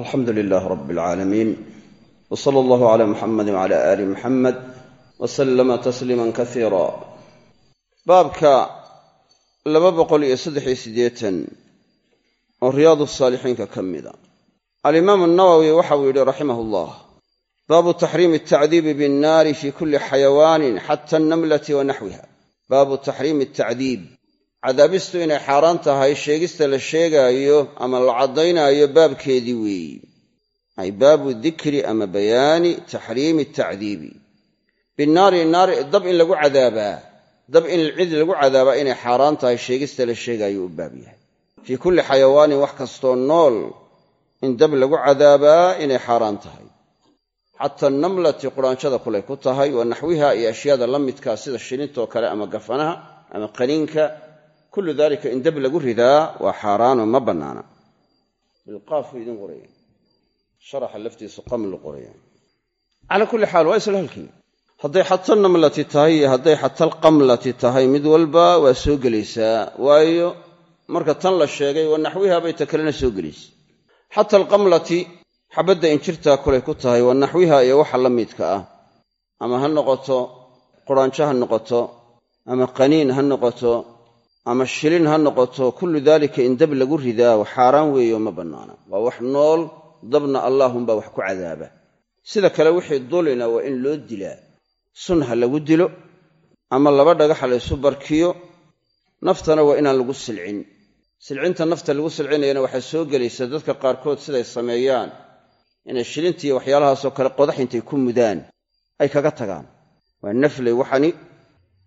alxamdu lilaah rab alcaalamiin w sala allahu cala muxamadi wcala aali muxamed wa sallama tasliima kasiira baabka laba boqol iyo saddexiyo siddeetan oo riyaadu saalixiinka ka mida alimaamu nawowi waxauu yidhi raximah allah baabu taxriimi altacdiibi binnaari fi kulli xayawaanin xata annamlati wa naxwiha. Baabu taxriimi altacdiib cadaabistu inay xaaraan tahay sheegista la sheegaayo ama la caddaynaayo baabkeedii weeyi. Ay baabu dikri ama bayaani taxriimi tacdiibi. Binnaari naari dab in lagu cadaabaa dab in cid lagu cadaabaa inay xaaraan tahay sheegista la sheegaayo u baab yahay. Fii kulli xayawaanin wax kastoo nool in dab lagu cadaabaa inay xaaraan tahay. Xata namlati quraanjada kulay ku tahay wa naxwiha iyo ashyaada la midkaa sida shilintoo kale ama gafanaha ama qaniinka kullu dalika in dab lagu ridaa waa xaaraano ma bannaana bilqaafku idin qoraya sharaxa laftiisu qamlu qoraya calaa kulli xaal waa isla halkii hadday xata namlati tahay iyo hadday xata alqamlati tahay mid walba waa soo gelaysaa waayo marka tan la sheegay wa naxwiha bay ta kalena soo gelaysa xata alqamlati xabadda injirtaa kulay ku tahay wa naxwiha iyo waxa la midka ah ama ha noqoto quraanjo ha noqoto ama qaniin ha noqoto ama shilin ha noqoto kullu daalika in dab lagu ridaa xaaraan weeyo ma bannaana. Waa wax nool dabna allaahunbaa wax ku cadaaba. Sida kale wixii dulina waa in loo dilaa. Sun ha lagu dilo ama laba dhagaxa la ysu barkiyo naftana waa inaan lagu silcin. Silcinta nafta lagu silcinayana waxay soo gelaysaa dadka qaarkood siday sameeyaan inay shilintiiyo waxyaalahaasoo kale qodax intay ku mudaan ay kaga tagaan. Waa nafley waxani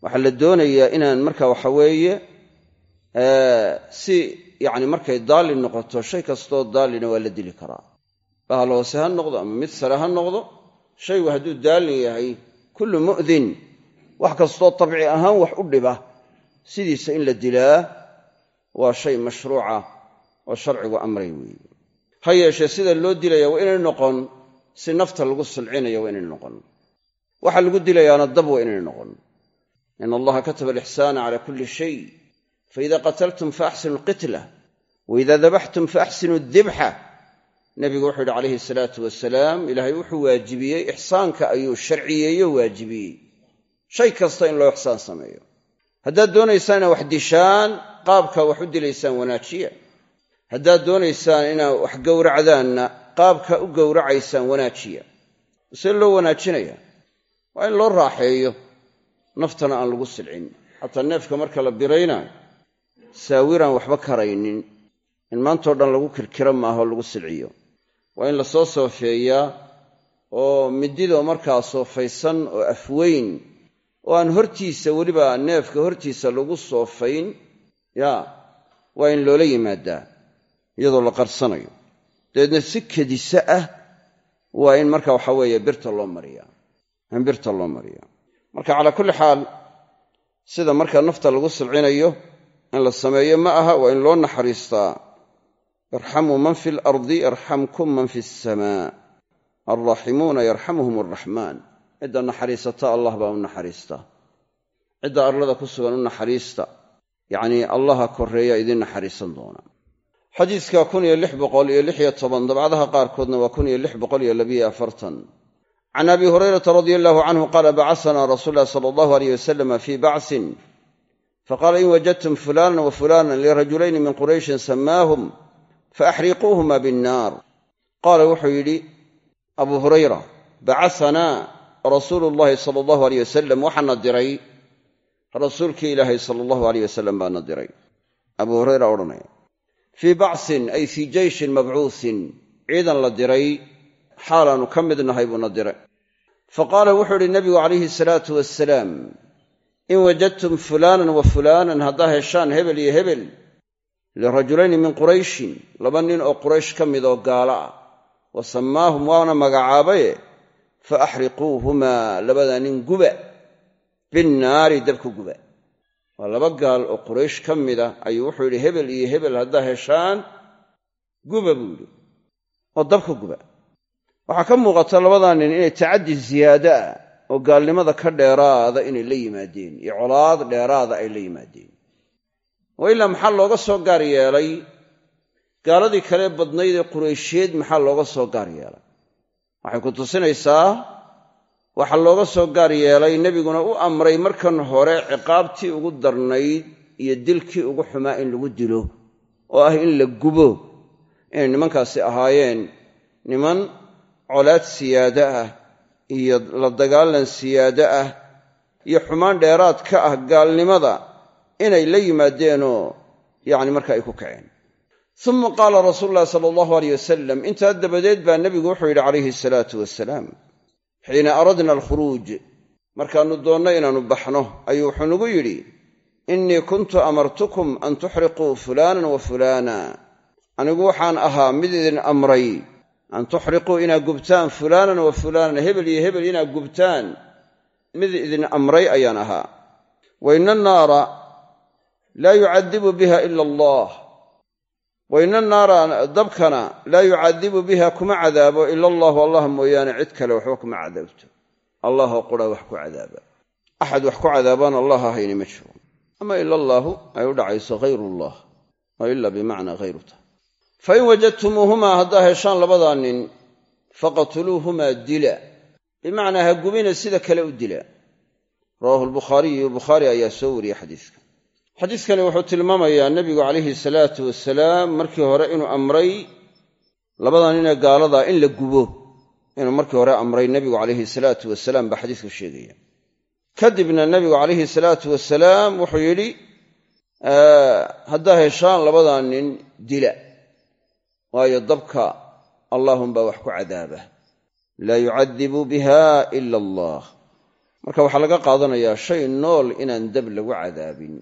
waxaa la doonayaa inaan marka waxa weeye si yacni markay daalin noqoto shay kastoo daalina waa la dili karaa. Bahal ha noqdo ama mid sare ha noqdo shaygu hadduu daalin yahay kullu mu'din wax kastoo tabci ahaan wax u dhiba sidiisa in la dilaa waa shay mashruuca oo sharcigu amray weeye. Ha yeeshee sida loo dilaya waa inay noqon si nafta lagu silcinayo waa inay noqon. Waxa lagu dilayaana dab waa inay noqon. In allaha kataba alixsaana cala kulli shay faida qataltum faaxsinu alqitla waida dabaxtum faaxsinu adibxa nebigu wuxuu yidhi calayhi salaatu wasalaam ilaahay wuxuu waajibiyey ixsaanka ayuu sharciyeeyo waajibiyey shay kasta in loo ixsaan sameeyo haddaad doonaysaan inaad wax dishaan qaabka wax u dilaysaan wanaajiya haddaad doonaysaan inaad wax gowracdaanna qaabka u gowracaysaan wanaajiya see loo wanaajinaya waa in loo raaxeeyo naftana aan lagu silcin xataa neefka marka la biraynaayo saawiraan waxba karaynin. In maantao dhan lagu kirkiro maaho lagu silciyo. Waa in la soo soofeeyaa oo mididoo markaa soofaysan oo afweyn. Oo aan hortiisa weliba neefka hortiisa lagu soofayn. Yaa waa in loola yimaadaa iyadoo la qarsanayo. Dabeedna si kedisa ah waa in marka waxa weeye birta loo mariyaa. In birta loo mariyaa. Marka calaa kulli xaal sida marka nafta lagu silcinayo in la sameeyo ma aha waa in loo naxariistaa. Irxamuu man fi alardi yarxamkum man fi asamaa alraaximuuna yarxamuhum alraxmaan cidda naxariisata allah baa u naxariista. Cidda arlada ku sugan u naxariista. Yacnii allaha korreeya idiin naxariisan doona. Xadiiska kun iyo lix boqol iyo lix iyo toban dabcadaha qaarkoodna waa kun iyo lix boqol iyo labiyo afartan. Can abi hurayrata radia allahu canhu qaala bacasanaa rasuul lahi sala allahu aleyh wasalama fii bacsin faqaala in wajadtum fulanan wa fulanan lirajulayni min qurayshin samaahum faaxriquuhuma binnaar qaala wuxuu yidhi abuu hurayra bacasanaa rasuulu llahi sala allahu aleyh wasalam waxaana diray rasuulkii ilaahay sala allahu aleyh wasalam baana diray abuu hurayra odhanaya fii bacsin ay fii jeyshin mabcuusin ciidan la diray xaalaannu ka mid nahay buuna diray fa qaala wuxuu idhi nebigu calayhi salaatu wasalaam in wajadtum fulaanan wa fulaanan haddaa heshaan hebel iyo hebel lirajulayni min qurayshin laba nin oo quraysh ka mid oo gaalo ah wa sammaahum waana magacaabaye fa axriquuhumaa labada nin guba binnaari dabka guba waa laba gaal oo quraysh ka mida ayuu wuxuu yidhi hebel iyo hebel haddaa heshaan guba buu yidhi oo dabka guba waxaa ka muuqata labadaa nin inay tacaddi ziyaado ah oo gaalnimada ka dheeraada inay la yimaadeen iyo colaad dheeraada ay la yimaadeen. Wa ilaa maxaa looga soo gaar yeelay? Gaaladii kale badnayd ee quraysheed maxaa looga soo gaar yeelay? Waxay ku tusinaysaa waxaa looga soo gaar yeelay nebiguna u amray markan hore ciqaabtii ugu darnayd iyo dilkii ugu xumaa in lagu dilo oo ah in la gubo inay nimankaasi ahaayeen niman colaad siyaado ah iyo la dagaalan siyaado ah iyo xumaan dheeraad ka ah gaalnimada inay la yimaadeenoo yacni marka ay ku kaceen. Uma qaala rasuulu llahi sala allahu aleyh wasalam intaa dabadeed baa nebigu wuxuu yidhi calayhi asalaatu wasalaam xiina aradna alkhuruuj markaannu doonno inaannu baxno ayuu wuxuu nagu yidhi innii kuntu amartukum an tuxriquu fulaanan wa fulaana. Anigu waxaan ahaa mid idin amray an tuxriquu inaad gubtaan fulaanan wa fulaanan hebel iyo hebel inaad gubtaan mid idin amray ayaan ahaa. Wa ina annaara laa yucadibu biha ila allah. Wa ina annaara dabkana laa yucadibu biha kuma cadaabo ila allahu allah mooyaane cid kale waxba kuma cadaabto. Allahoo qura wax ku cadaaba. Axad wax ku cadaabaan allah ahayni ma jiro. Ama ila allaahu ay u hayru allah oo ila bimacnaa hayru fain wajadtumuuhumaa haddaa heshaan labadaa nin faqtuluuhumaa dila bimacnaa ha gubina sida kale u dila rawaahu lbukhaariyu bukhaari ayaa soo wariyey xadiiska xadiiskani wuxuu tilmaamayaa nebigu calayhi salaatu wasalaam markii hore inuu amray labadaa ninee gaaladaa in la gubo inuu markii hore amray nebigu calayhi salaatu wasalaam baa xadiisku sheegaya kadibna nebigu calayhi salaatu wasalaam wuxuu yidhi haddaa heshaan labadaa nin dila waayo dabka allaahunbaa wax ku cadaaba. Laa yucadibu biha ila allah. Marka waxaa laga qaadanayaa shay nool inaan dab lagu cadaabin.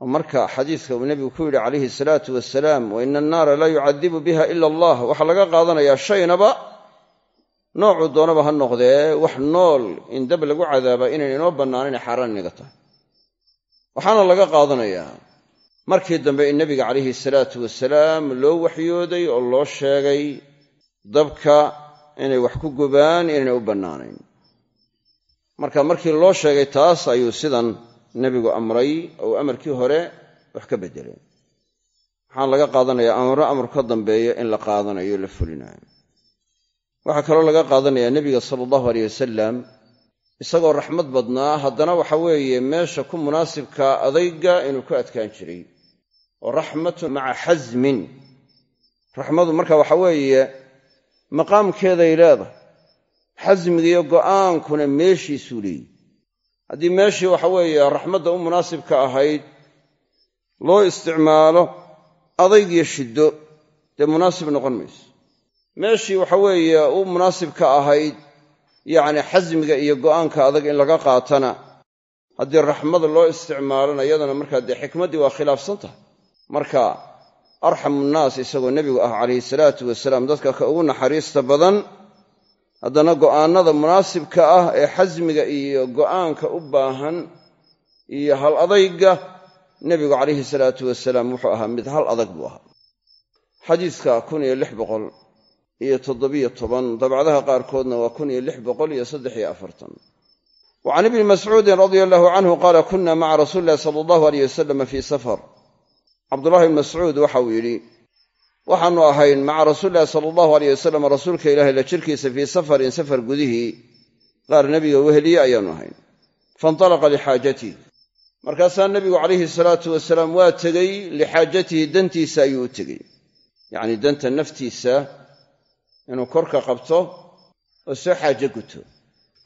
Oo marka xadiiska uu nebigu ku yidhi calayhi salaatu wasalaam wa ina annaara laa yucadibu biha ila allah. Waxaa laga qaadanayaa shaynaba noocuu doonaba ha noqdee wax nool in dab lagu cadaabaa inayn inoo bannaanayn xaaraan inaga tahay. Waxaana laga qaadanayaa markii dambe in nebiga calayhi salaatu wasalaam loo waxyooday oo loo sheegay dabka inay wax ku gubaan inaynay u bannaanayn. Marka markii loo sheegay taas ayuu sidan nebigu amray oo amarkii hore wax ka beddelay waxaan laga qaadanayaa amro amar ka dambeeya in la qaadanayo la fulinayo. Waxaa kaloo laga qaadanayaa nebiga sala allahu aleyh wasalam isagoo raxmad badnaa. Haddana waxa weeye meesha ku munaasibka adayga inuu ku adkaan jiray oo raxmatun maca xasmin. Raxmadu marka waxa weeye maqaamkeeday leedahay. Xasmigiiyo go'aankuna meeshiisuu leeyihi haddii meeshii waxa weeye raxmadda u munaasibka ahayd loo isticmaalo adaygiyo shiddo dee munaasib noqon mayso. Meeshii waxa weeye u munaasibka ahayd yacni xasmiga iyo go'aanka adag in laga qaatana haddii raxmada loo isticmaalana iyadana markaa dee xikmaddii waa khilaafsan tahay marka arxamu nnaas isagoo nebigu ah calayhi salaatu wasalaam dadka ka ugu naxariista badan haddana go'aannada munaasibka ah ee xasmiga iyo go'aanka u baahan iyo hal adayga nebigu calayhi salaatu wasalaam wuxuu ahaa mid hal adag buu ahaa. Xadiiska kun iyo lix boqol iyo toddobiyo toban dabcadaha qaarkoodna waa kun iyo lix boqol iyo saddex iyo afartan. Wa can ibni mascuudin radia allahu canhu qaala kunna maca rasuuli illahi sala allahu aleyh wasalama fii safar cabdullahi bn mascuud waxa uu yidhi waxaannu ahayn maca rasuulillahi sala allahu aleyh wasalam rasuulka ilaahay la jirkiisa fii safarin safar gudihii qaar nebiga weheliye ayaannu ahayn. Faintalaqa lixaajatihi markaasaa nebigu calayhi salaatu wasalaam waa tegey lixaajatihi dantiisa ayuu u tegey. Yacnii danta naftiisa inuu korka qabto oo soo xaajo guto.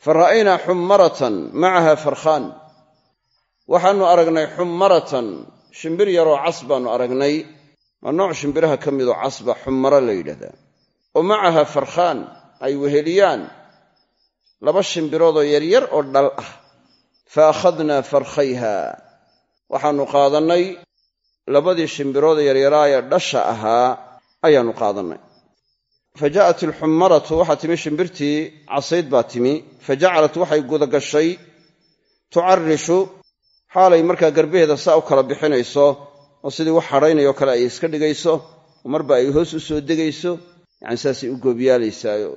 Fa ra'aynaa xummaratan macaha farkhaan. Waxaannu aragnay xummaratan shimbir yaroo cas baannu aragnay. Waa nooc shimbiraha ka midoo casba xummaro la yidhahdaa. Oo macaha farkhaan ay weheliyaan laba shimbiroodoo yaryar oo dhal ah. Fa akhadnaa farkhayha. Waxaannu qaadannay labadii shimbirood yaryaraa dhasha ahaa ayaannu qaadannay. Fa ja'at alxummaratu waxaa timi shimbirtii casayd baa timi. Fa jacalat waxay gudagashay tucarrishu xaalay markaa garbaheeda saa u kala bixinayso oo sidii wax hadhaynayoo kale ay iska dhigayso oo marba ay hoos u soo degayso yacani saasay u goobyaalaysaao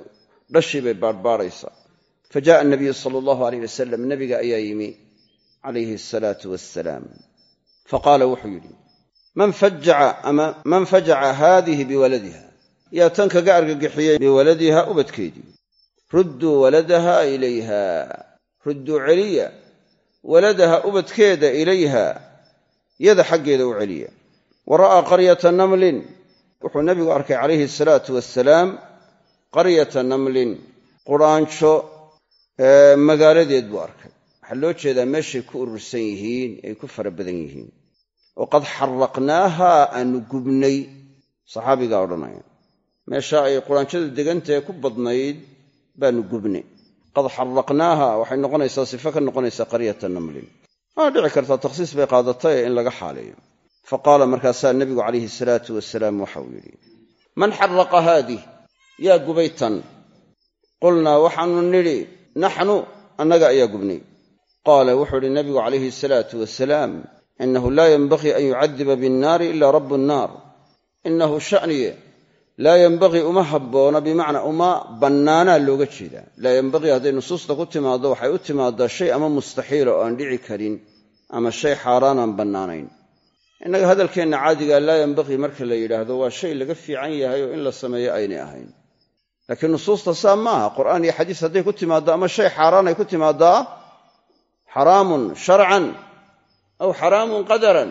dhashii bay baadhbaadhaysaa fa ja'a anabiyu sala allahu aleyh wasalam nebiga ayaa yimi calayhi asalaatu wassalaam. Fa qaala wuxuu yidhi ama man fajaca haadihi biwaladiha. Yaa tan kaga argagixiyey biwaladiha ubadkeedii rudduu waladaha ilayha rudduu celiya waladaha ubadkeeda ilayha yada xaggeeda u celiya. Wa ra'aa qaryata namlin wuxuu nebigu arkay calayhi asalaatu wasalaam qaryata namlin quraanjo magaaladeed buu arkay. Waxaa loo jeedaa meeshay ku urursan yihiin ay ku fara badan yihiin. Oo qad xaraqnaaha aanu gubnay saxaabigaa odhanaya. Meesha ay quraanjadu degantahe ku badnayd baanu gubnay qad xaraqnaaha waxay noqonaysaa sifo ka noqonaysaa qaryata namlin. Waa dhici kartaa takhsiis bay qaadatay in laga xaaleeyo. Fa qaala markaasaa nebigu calayhi salaatu wasalaam waxau yidhi man xaraqa haadih yaa gubay tan qulnaa waxaanu nidhi naxnu annaga ayaa gubnay. Qaala wuxuu idhi nebigu calayhi salaatu wasalaam inahu laa yenbagii an yucadiba binnaari ila rabu nnaar inahu sha'niye laa yenbagii uma habboona bimacnaa uma bannaanaa looga jeedaa. laa yenbagii hadday nusuusta ku timaaddo waxay u timaaddaa shay ama mustaxiila oo aan dhici karin ama shay xaaraanaan bannaanayn. Innaga hadalkeenna caadigaa laa yenbagii marka la yidhaahdo waa shay laga fiican yahay oo in la sameeyo aynay ahayn. Laakiin nusuusta saa maaha qur'aan iyo xadiis hadday ku timaaddo ama shay xaaraan ay ku timaaddaa xaraamun sharcan aw xaraamun qadaran.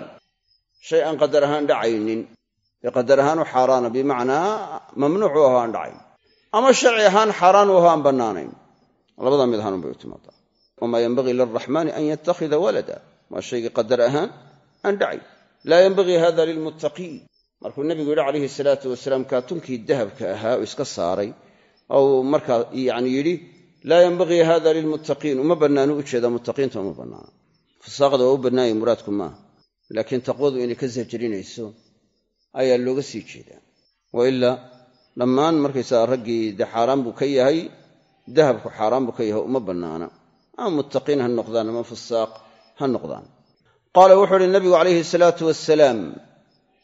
Shay aan qadar ahaan dhacaynin ee qadar ahaan u xaaraana bimacnaa mamnuuc u aho aan dhacayn ama sharci ahaan xaaraan u aho aan bannaanayn. Labada mid ahaanun bay u timaadaa. Wamaa yenbagii lilraxmaani an yattakhida walada. Waa shaygii qadar ahaan aan dhacayn laa yenbagii hada lilmuttaqiin markuu nebigu yidhi calayhi salaatu wasalaam kaatunkii dahabka ahaa oo iska saaray. Ou markaa yani yidhi laa yenbagii hada lilmuttaqiin. Uma bannaanu u jeedaa muttaqiinta uma bannaana. Fasaaqda waa u bannaanyay muraadku maaha. Laakiin taqwadu inay ka sajrinayso ayaa looga sii jeedaa. Wa ilaa dhammaan markaysaga raggii dee xaaraan buu ka yahay dahabku xaaraan buu ka yahay uma bannaana. Ama muttaqiin ha noqdaan ama fasaaq ha noqdaan. Qaala wuxuu uhi nabigu calayhi salaatu wasalaam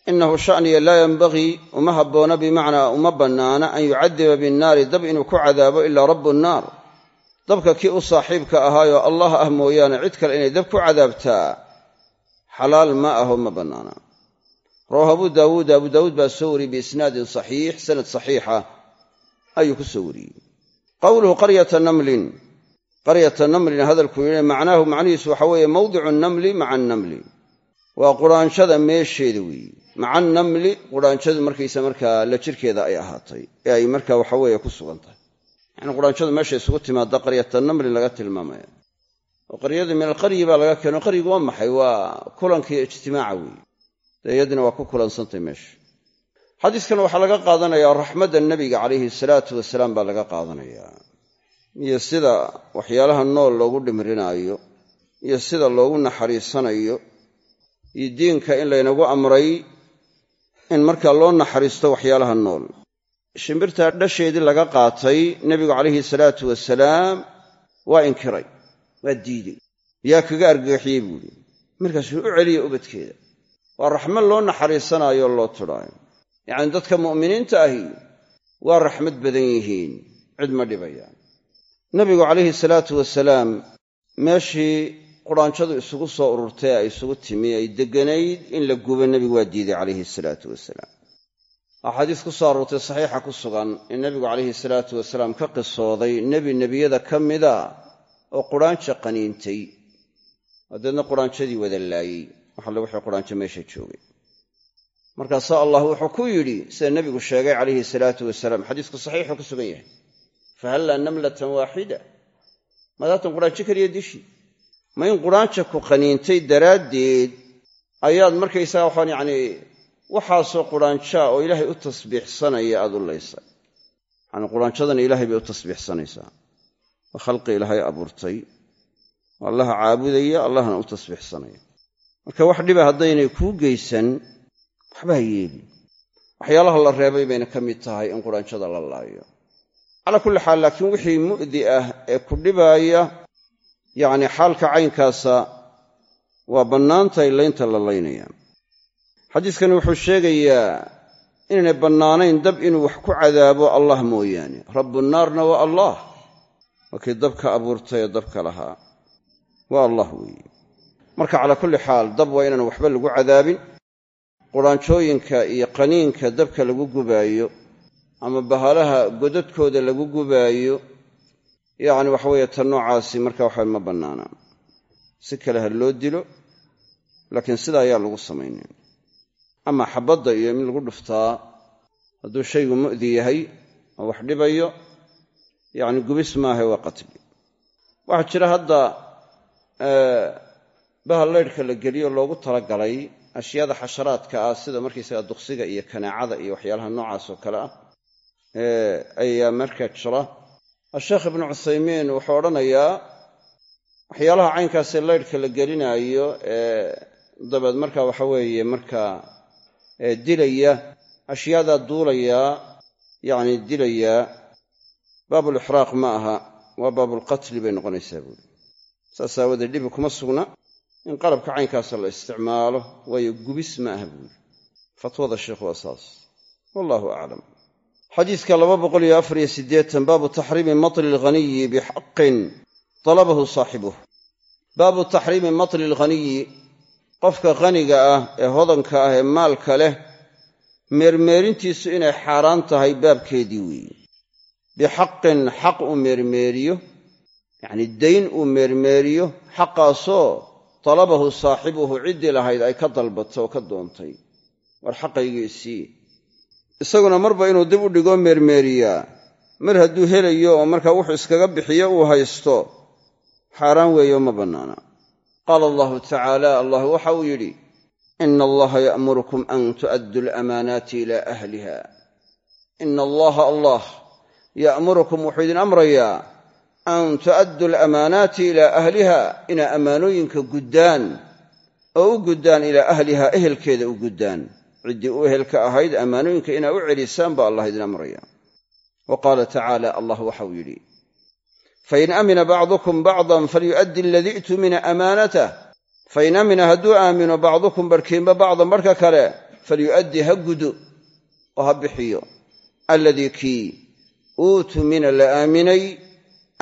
inahu sha'niya laa yenbagii uma habboona bimacnaa uma bannaana an yucadiba binnaari dab inuu ku cadaabo ilaa rabbu nnaar. Dabka kii u saaxiibka ahaayoo allah ah mooyaane cid kale inay dab ku cadaabtaa xalaal ma aho ma bannaana rawahu abu daawuud abu daawuud baa soo wariyey biisnaadin saxiix sanad saxiixa. Ayuu ku soo wariyey. Qowluhu qaryata namlin. Qaryata namlin hadalkuu yidhi macnaahu macnihiisu waxa weeye mawdicu namli maca annamli waa quraanshada meesheeda weeye maca annamli quraanshadu markaysa markaa la jirkeeda ay ahaatay. Ee ay markaa waxaweeye ku sugan tahay. Yacni quraanshadu meesha isugu timaada qaryata namli laga tilmaamaya. Oo qaryadu min alqaryi baa laga keeno qaryigu waa maxay? Waa kulankii ijtimaaca weeye dee iyadina waa ku kulansantay meesha xadiiskan waxaa laga qaadanayaa raxmadda nebiga calayhi salaatu wasalaam baa laga qaadanayaa iyo sida waxyaalaha nool loogu dhimrinaayo iyo sida loogu naxariisanayo iyo diinka in laynagu amray in markaa loo naxariisto waxyaalaha nool. Shimbirtaa dhasheedii laga qaatay nebigu calayhi salaatu wasalaam waa inkiray waa diidey. Yaa kaga argagaxiyey buuhi markaasuu u celiya ubadkeeda waa raxmad loo naxariisanaayo loo tudhaayo. Yacni dadka mu'miniinta ahi waa raxmad badan yihiin cid ma dhibayaan nebigu calayhi salaatu wasalaam meeshii quraanjadu isugu soo ururtay ay isugu timi ay degganayd in la gubo nebigu waa diiday calayhi salaatu wasalaam. Axaadiis ku soo aroortay saxiixa ku sugan in nebigu calayhi salaatu wasalaam ka qisooday nebi nebiyada ka mida oo quraanja qaniintay. Dabeedna quraanjadii wada laayey waxalle wixii quraanjo meesha joogay markaasaa allah wuxuu ku yidhi sida nebigu sheegay calayhi salaatu wasalaam xadiisku saxiixuu ku sugan yahay fahallaa namlatan waaxida madaatan quraanjo keliya dishi? Ma in quraanja ku qaniintay daraaddeed ayaad markaysaga waxaan yacnii waxaasoo quraanjaa oo ilaahay u tasbiixsanaya aad u laysay yacni quraanjadana ilaahay bay u tasbiixsanaysaa. Waa khalqi ilaahay abuurtay. Oo allaha caabudaya allahna u tasbiixsanaya marka wax dhiba haddaynay kuu geysan waxba ha yeelin waxyaalaha la reebay bayna ka mid tahay in quraanjada la laayo. Calaa kulli xaal laakiin wixii mu'di ah ee ku dhibaaya yacni xaalka caynkaasa waa bannaantahay laynta la laynaya xadiiskani wuxuu sheegayaa inaynay bannaanayn dab inuu wax ku cadaabo allah mooyaane. Rabbu naarna waa allah. Waa dabka abuurtay ee dabka lahaa. Waa allah weeye marka calaa kulli xaal dab waa inaan waxba lagu cadaabin. Quraanjooyinka iyo qaniinka dabka lagu gubaayo ama bahalaha godadkooda lagu gubaayo yacni waxa weeye tan noocaasi marka waxa ma bannaana. Si kale ha loo dilo laakiin sida ayaa lagu samaynin. Ama xabadda iyo in lagu dhuftaa hadduu shaygu mu'di yahay oo wax dhibayo yacni gubis maaha waa qatli waxaa jira hadda bahal laydhka la geliyo loogu talagalay ashyaada xasharaadka ah sida markaysaga duqsiga iyo kanaacada iyo waxyaalaha noocaas oo kale ah ayaa markaa jira. Asheekh ibnu cuthaymiin wuxuu odhanayaa waxyaalaha caynkaasee laydhka la gelinaayo ee dabeed marka waxa weeye markaa dilaya ashyaadaa duulayaa yacni dilayaa baabulixraaq ma aha waa baabulqatli bay noqonaysaa buuri saas aawadeed dhibi kuma sugna in qalabka caynkaasa la isticmaalo waayo gubis ma aha buuri. Fatwada sheikhu waa saas. Wallahu aclam xadiiska baabu taxriimi matli lghaniyi bixaqin talabahu saaxibuh baabu taxriimi matli lghaniyi qofka khaniga ah ee hodanka ah ee maalka leh meermeerintiisu inay xaaraan tahay baabkeedii weeye bixaqin xaq uu meermeeriyo yacnii dayn uu meermeeriyo xaqaasoo talabahu saaxibuhu ciddii lahayd ay ka dalbatay oo ka doontay. War xaqaygiisii. Isaguna marba inuu dib u dhigoo meermeeriyaa. Mar hadduu helayo oo markaa wuxuu iskaga bixiyo uu haysto xaaraan weeyo ma bannaana. Qaala allahu tacaala allah waxa uu yidhi ina allaha ya'murukum an tu'addu lamaanaati ilaa ahliha ina allaha allah ya'murukum wuxuu idin amrayaa an tu'addu alamaanaati ilaa ahliha inaa ammaanooyinka guddaan oo u guddaan ilaa ahliha ehelkeeda u guddaan. Ciddii u ehelka ahayd ammaanooyinka inaa u celisaan baa allah idin amraya wa qaala tacaala allah waxauu yidhi fain amina bacdukum bacdan falyu'addi aladii i'tumina amaanatah fain amina hadduu aamino bacdukum barhkiinba bacdan barhka kale falyu'addi ha gudo oo ha bixiyo. Alladii kii uutumina la aaminay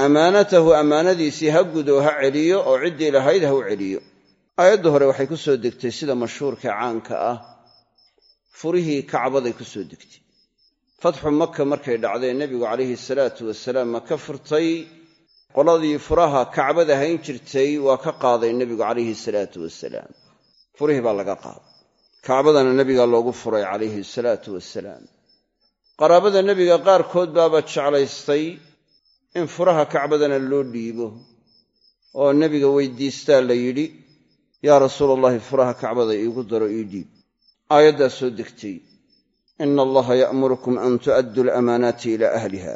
ammaanatahu ammaanadiisii ha gudo ha celiyo oo ciddii lahayd ha u celiyo. Aayadda hore waxay ku soo degtay sida mashhuurka caanka ah. Furihii kacbaday ku soo degtay. Fatxu maka markay dhacdee nebigu calayhi salaatu wasalaam maka furtay. Qoladii furaha kacbada hayn jirtay waa ka qaaday nebigu calayhi salaatu wasalaam. Furihii baa laga qaaday. Kacbadana nebigaa loogu furay calayhi salaatu wasalaam. Qaraabada nebiga qaarkood baaba jeclaystay in furaha kacbadana loo dhiibo. Oo nebiga weydiistaa la yidhi yaa rasuula allahi furaha kacbada iigu daro ii dhiib. Aayaddaa soo degtay ina allaha ya'murukum an tu'addu alamaanaati ilaa ahliha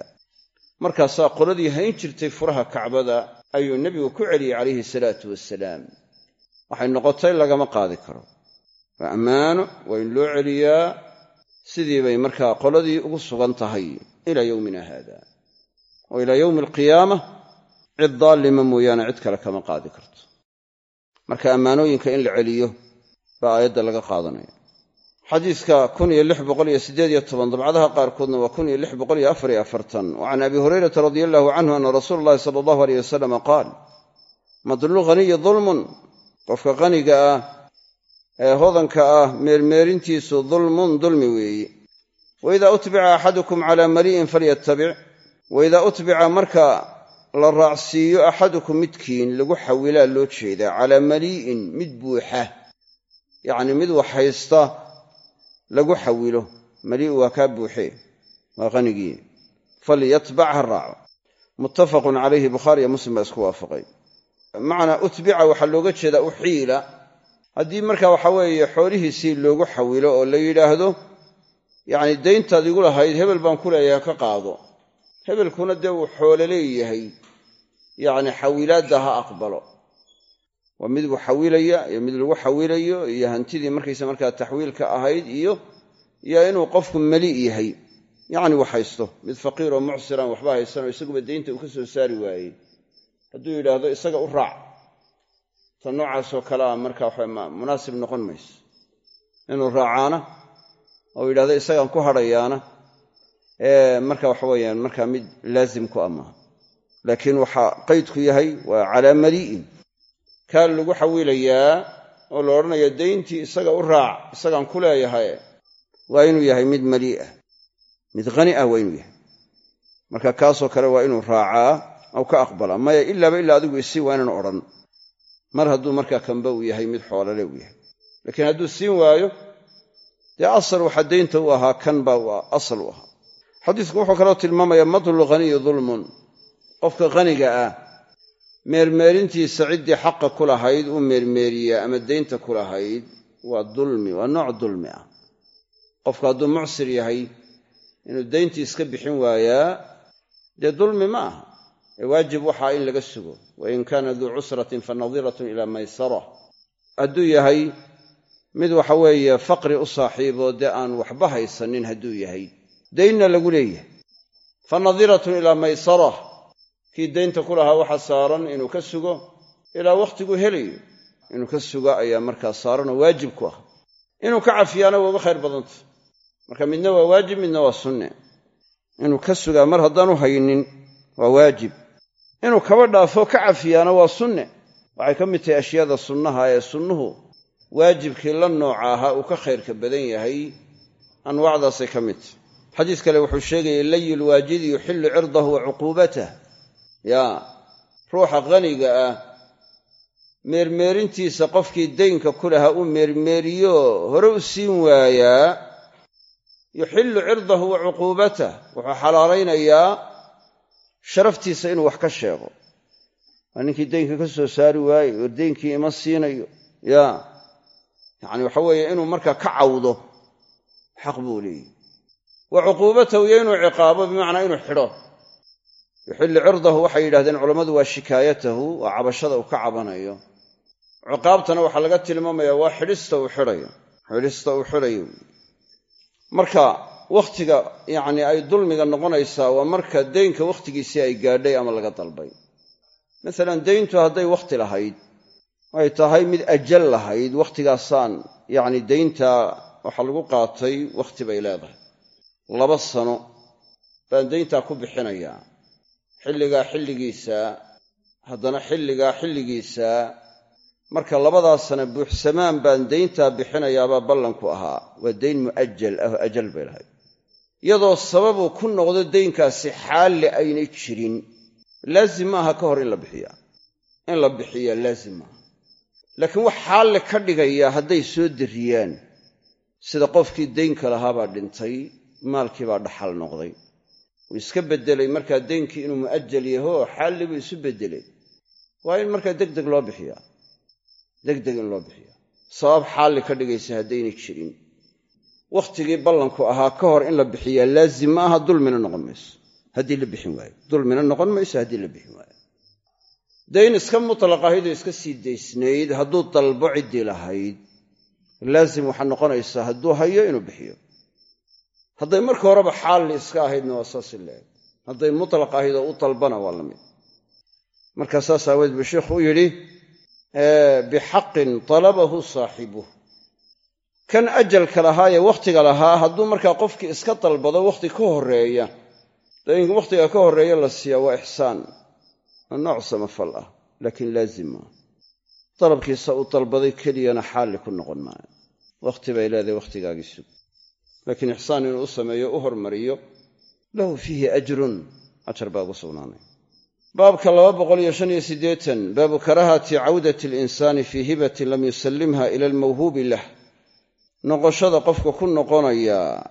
markaasaa qoladii hayn jirtay furaha kacbada ayuu nebigu ku celiyey calayhi salaatu wasalaam waxay noqotay lagama qaadi karo. Waa ammaano waa in loo celiyaa. Sidii bay markaa qoladii ugu sugan tahay ilaa yowmina haada oo ilaa yowmi alqiyaama cid daallima mooyaane cid kale kama qaadi karto. Marka ammaanooyinka in la celiyo baa aayadda laga qaadanaya. Xadiiska dabcadaha qaarkoodna waa wa can abi hurayrata radia allahu canhu ana rasuula allahi sala allahu aleyh wasalama qaal madlul ghaniyi dulmun qofka qaniga ah ee hodanka ah meermeerintiisu dulmun dulmi weeye waidaa utbica axadukum cala mali'in falyatabic waidaa utbica marka la raacsiiyo axadukum midkiin lagu xawilaa loo jeedaa calaa mali'in mid buuxa yacni mid wax haysta lagu xawilo. Mali'u waa kaa buuxee waa qanigii. Falyatbac ha raaco. Muttafaqun calayhi bukhaariyo muslim baa isku waafaqay. Macnaa utbica waxaa looga jeedaa uxiila. Haddii marka waxa weeye xoolihiisii loogu xawilo oo la yidhaahdo yacni dayntaad igu lahayd hebel baan ku ka qaado hebelkuna dee uu xoole leeyahay. Yacni xawilaadda ha aqbalo. Waa mid buu xawilaya iyo mid lagu xawilayo iyo hantidii markaysa markaa taxwiilka ahayd iyo iyo inuu qofku mali yahay. Yacni wax haysto. Mid faqiiroo mucsiran waxba haysanoo isaguba daynta uu ka soo saari waayey. Hadduu yidhaahdo isaga u raac. Ta noocaasoo kale a marka waxa munaasib noqon mayso inuu raacaana oo yidhahdo isagaan ku hadhayaana marka waxa weeyaan markaa mid laazim ku amaaha laakiin waxaa qaydku yahay waa calaa mali'in kaa lagu xawilayaa oo la odhanayo dayntii isaga u raac isagaan ku leeyahay waa inuu yahay mid malii ah mid hani ah waa inuu yahay. Marka kaasoo kale waa inuu raacaa aw ka aqbalaa maya ilaaba ilaa adigu isii waa inaan odhan. Mar hadduu markaa kanba uu yahay mid xoolale uu yahay. Laakiin hadduu siin waayo dee asal waxaa daynta u ahaa kan baa asal u ahaa xadiisku wuxuu kaloo tilmaamayaa madlu haniyi dulmun. Qofka haniga ah meermeerintiisa ciddii xaqa ku lahayd uu meermeeriyaa ama daynta ku lahayd waa dulmi waa nooc dulmi ah. Qofku hadduu mucsir yahay inuu dayntii iska bixin waayaa dee dulmi ma aha. Ee waajib waxaa in laga sugo. Wain kaana duu cusratin fa nadiratun ilaa maysara. Hadduu yahay mid waxa weeye faqri u saaxiiboo dee aan waxba haysanin hadduu yahay daynna lagu leeyahay. Fa nadiratun ilaa maysara kii daynta ku lahaa waxaa saaran inuu ka sugo ilaa wakhtiguu helayo inuu ka sugo ayaa markaa saaranoo waajib ku ah. Inuu ka cafiyaana waa uga khayr badanta. Marka midna waa waajib midna waa sunne. Inuu ka sugaa mar haddaanu haynin waa waajib. Inuu kaba dhaafo ka cafiyaana waa sunne. Waxay ka mid tahay ashyaada sunnaha ee sunnuhu waajibkii la nooca ahaa uu ka khayrka badan yahay. Anwaacdaasay ka mid tahy xadiis kale wuxuu sheegayay layi lwaajidi yuxillu cirdahu wa cuquubatah yaa ruuxa qaniga ah meermeerintiisa qofkii daynka ku lahaa uu meermeeriyo hore u siin waayaa yuxillu cirdahu wa cuquubatah wuxuu xalaalaynayaa sharaftiisa inuu wax ka sheego. Waa ninkii daynka ka soo saari waaye oo daynkii ima siinayo. Yaa yacni waxa weeye inuu markaa ka cawdo xaq buu wa cuquubatahu iyo inuu ciqaabo bimacnaa inuu xidho. Yuxillu cirdahu waxay yidhahdeen culammadu waa shikaayatahu waa cabashada uu ka cabanayo. Ciqaabtana waxaa laga tilmaamayaa waa xidhista uu xidhayo. Xidhista uu xidhayo. Marka wakhtiga yacni ay dulmiga noqonaysaa waa marka deynka wakhtigiisii ay gaadhay ama laga dalbay. Masalan deyntu hadday wakhti lahayd ay tahay mid ajal lahayd wakhtigaasaan yacni deynta waxaa lagu qaatay wakhti bay leedahay laba sano baan deyntaa ku bixinayaa xilligaa xilligiisa haddana xilligaa xilligiisa marka labadaa sana buuxsamaan baan deyntaa bixinayaabaa ballanku ahaa. Waa deyn mu'ajal ah oo ajal bay lahayd. Iyadoo sababuu ku noqdo deynkaasi xaalli aynay jirin laazim maaha ka hor in la bixiyaa in la bixiyaa laazim maaha. Laakiin wax xaalli ka dhigaya hadday soo darriyaan sida qofkii deynka lahaabaa dhintay maalkii baa dhaxal noqday. Wuu iska beddelay markaa deynkii inuu mu'ajal yaho xaalli buu isu beddelay. Waa in markaa degdeg loo bixiyaa. Degdeg in loo bixiyaa. Sabab xaalli ka dhigaysa haddaynay jirin. Wakhtigii ballanku ahaa ka hor in la bixiyaa laazim ma aha dulmina noqon mayso. Haddii la bixin waayo. Dulmina noqon mayso haddii la bixin waayo. Dayn iska mutlaq ahaydoo iska sii daysnayd hadduu dalbo ciddii lahayd laazim waxaa noqonaysaa hadduu hayo inuu bixiyo hadday marka horeba xaalli iska ahaydna waa saasi leeg hadday mutlaq ahayd oo u dalbana waa la mid. Markaa saas buu sheikhu u yidhi bixaqin talabahu saaxibuh kan ajalka lahaa ee wakhtiga lahaa hadduu markaa qofkii iska dalbado wakhti ka daynka wakhtiga ka horreeya la siiyaa waa ixsaan. Waa nooc samafal ah laakiin laazim maa dalabkiisa uu dalbaday keliyana xaalli ku noqon maayo. Wakhti bay leedahay wakhtigaagii laakiin ixsaan inuu u sameeyo u hormariyo lahu fiihi ajrun ajar baa ugu sugnaanay. Baabka baabu karaahati cawdati alinsaani fii hibatin lam yusallimha ila almawhuubi lah. Noqoshada qofka ku noqonaya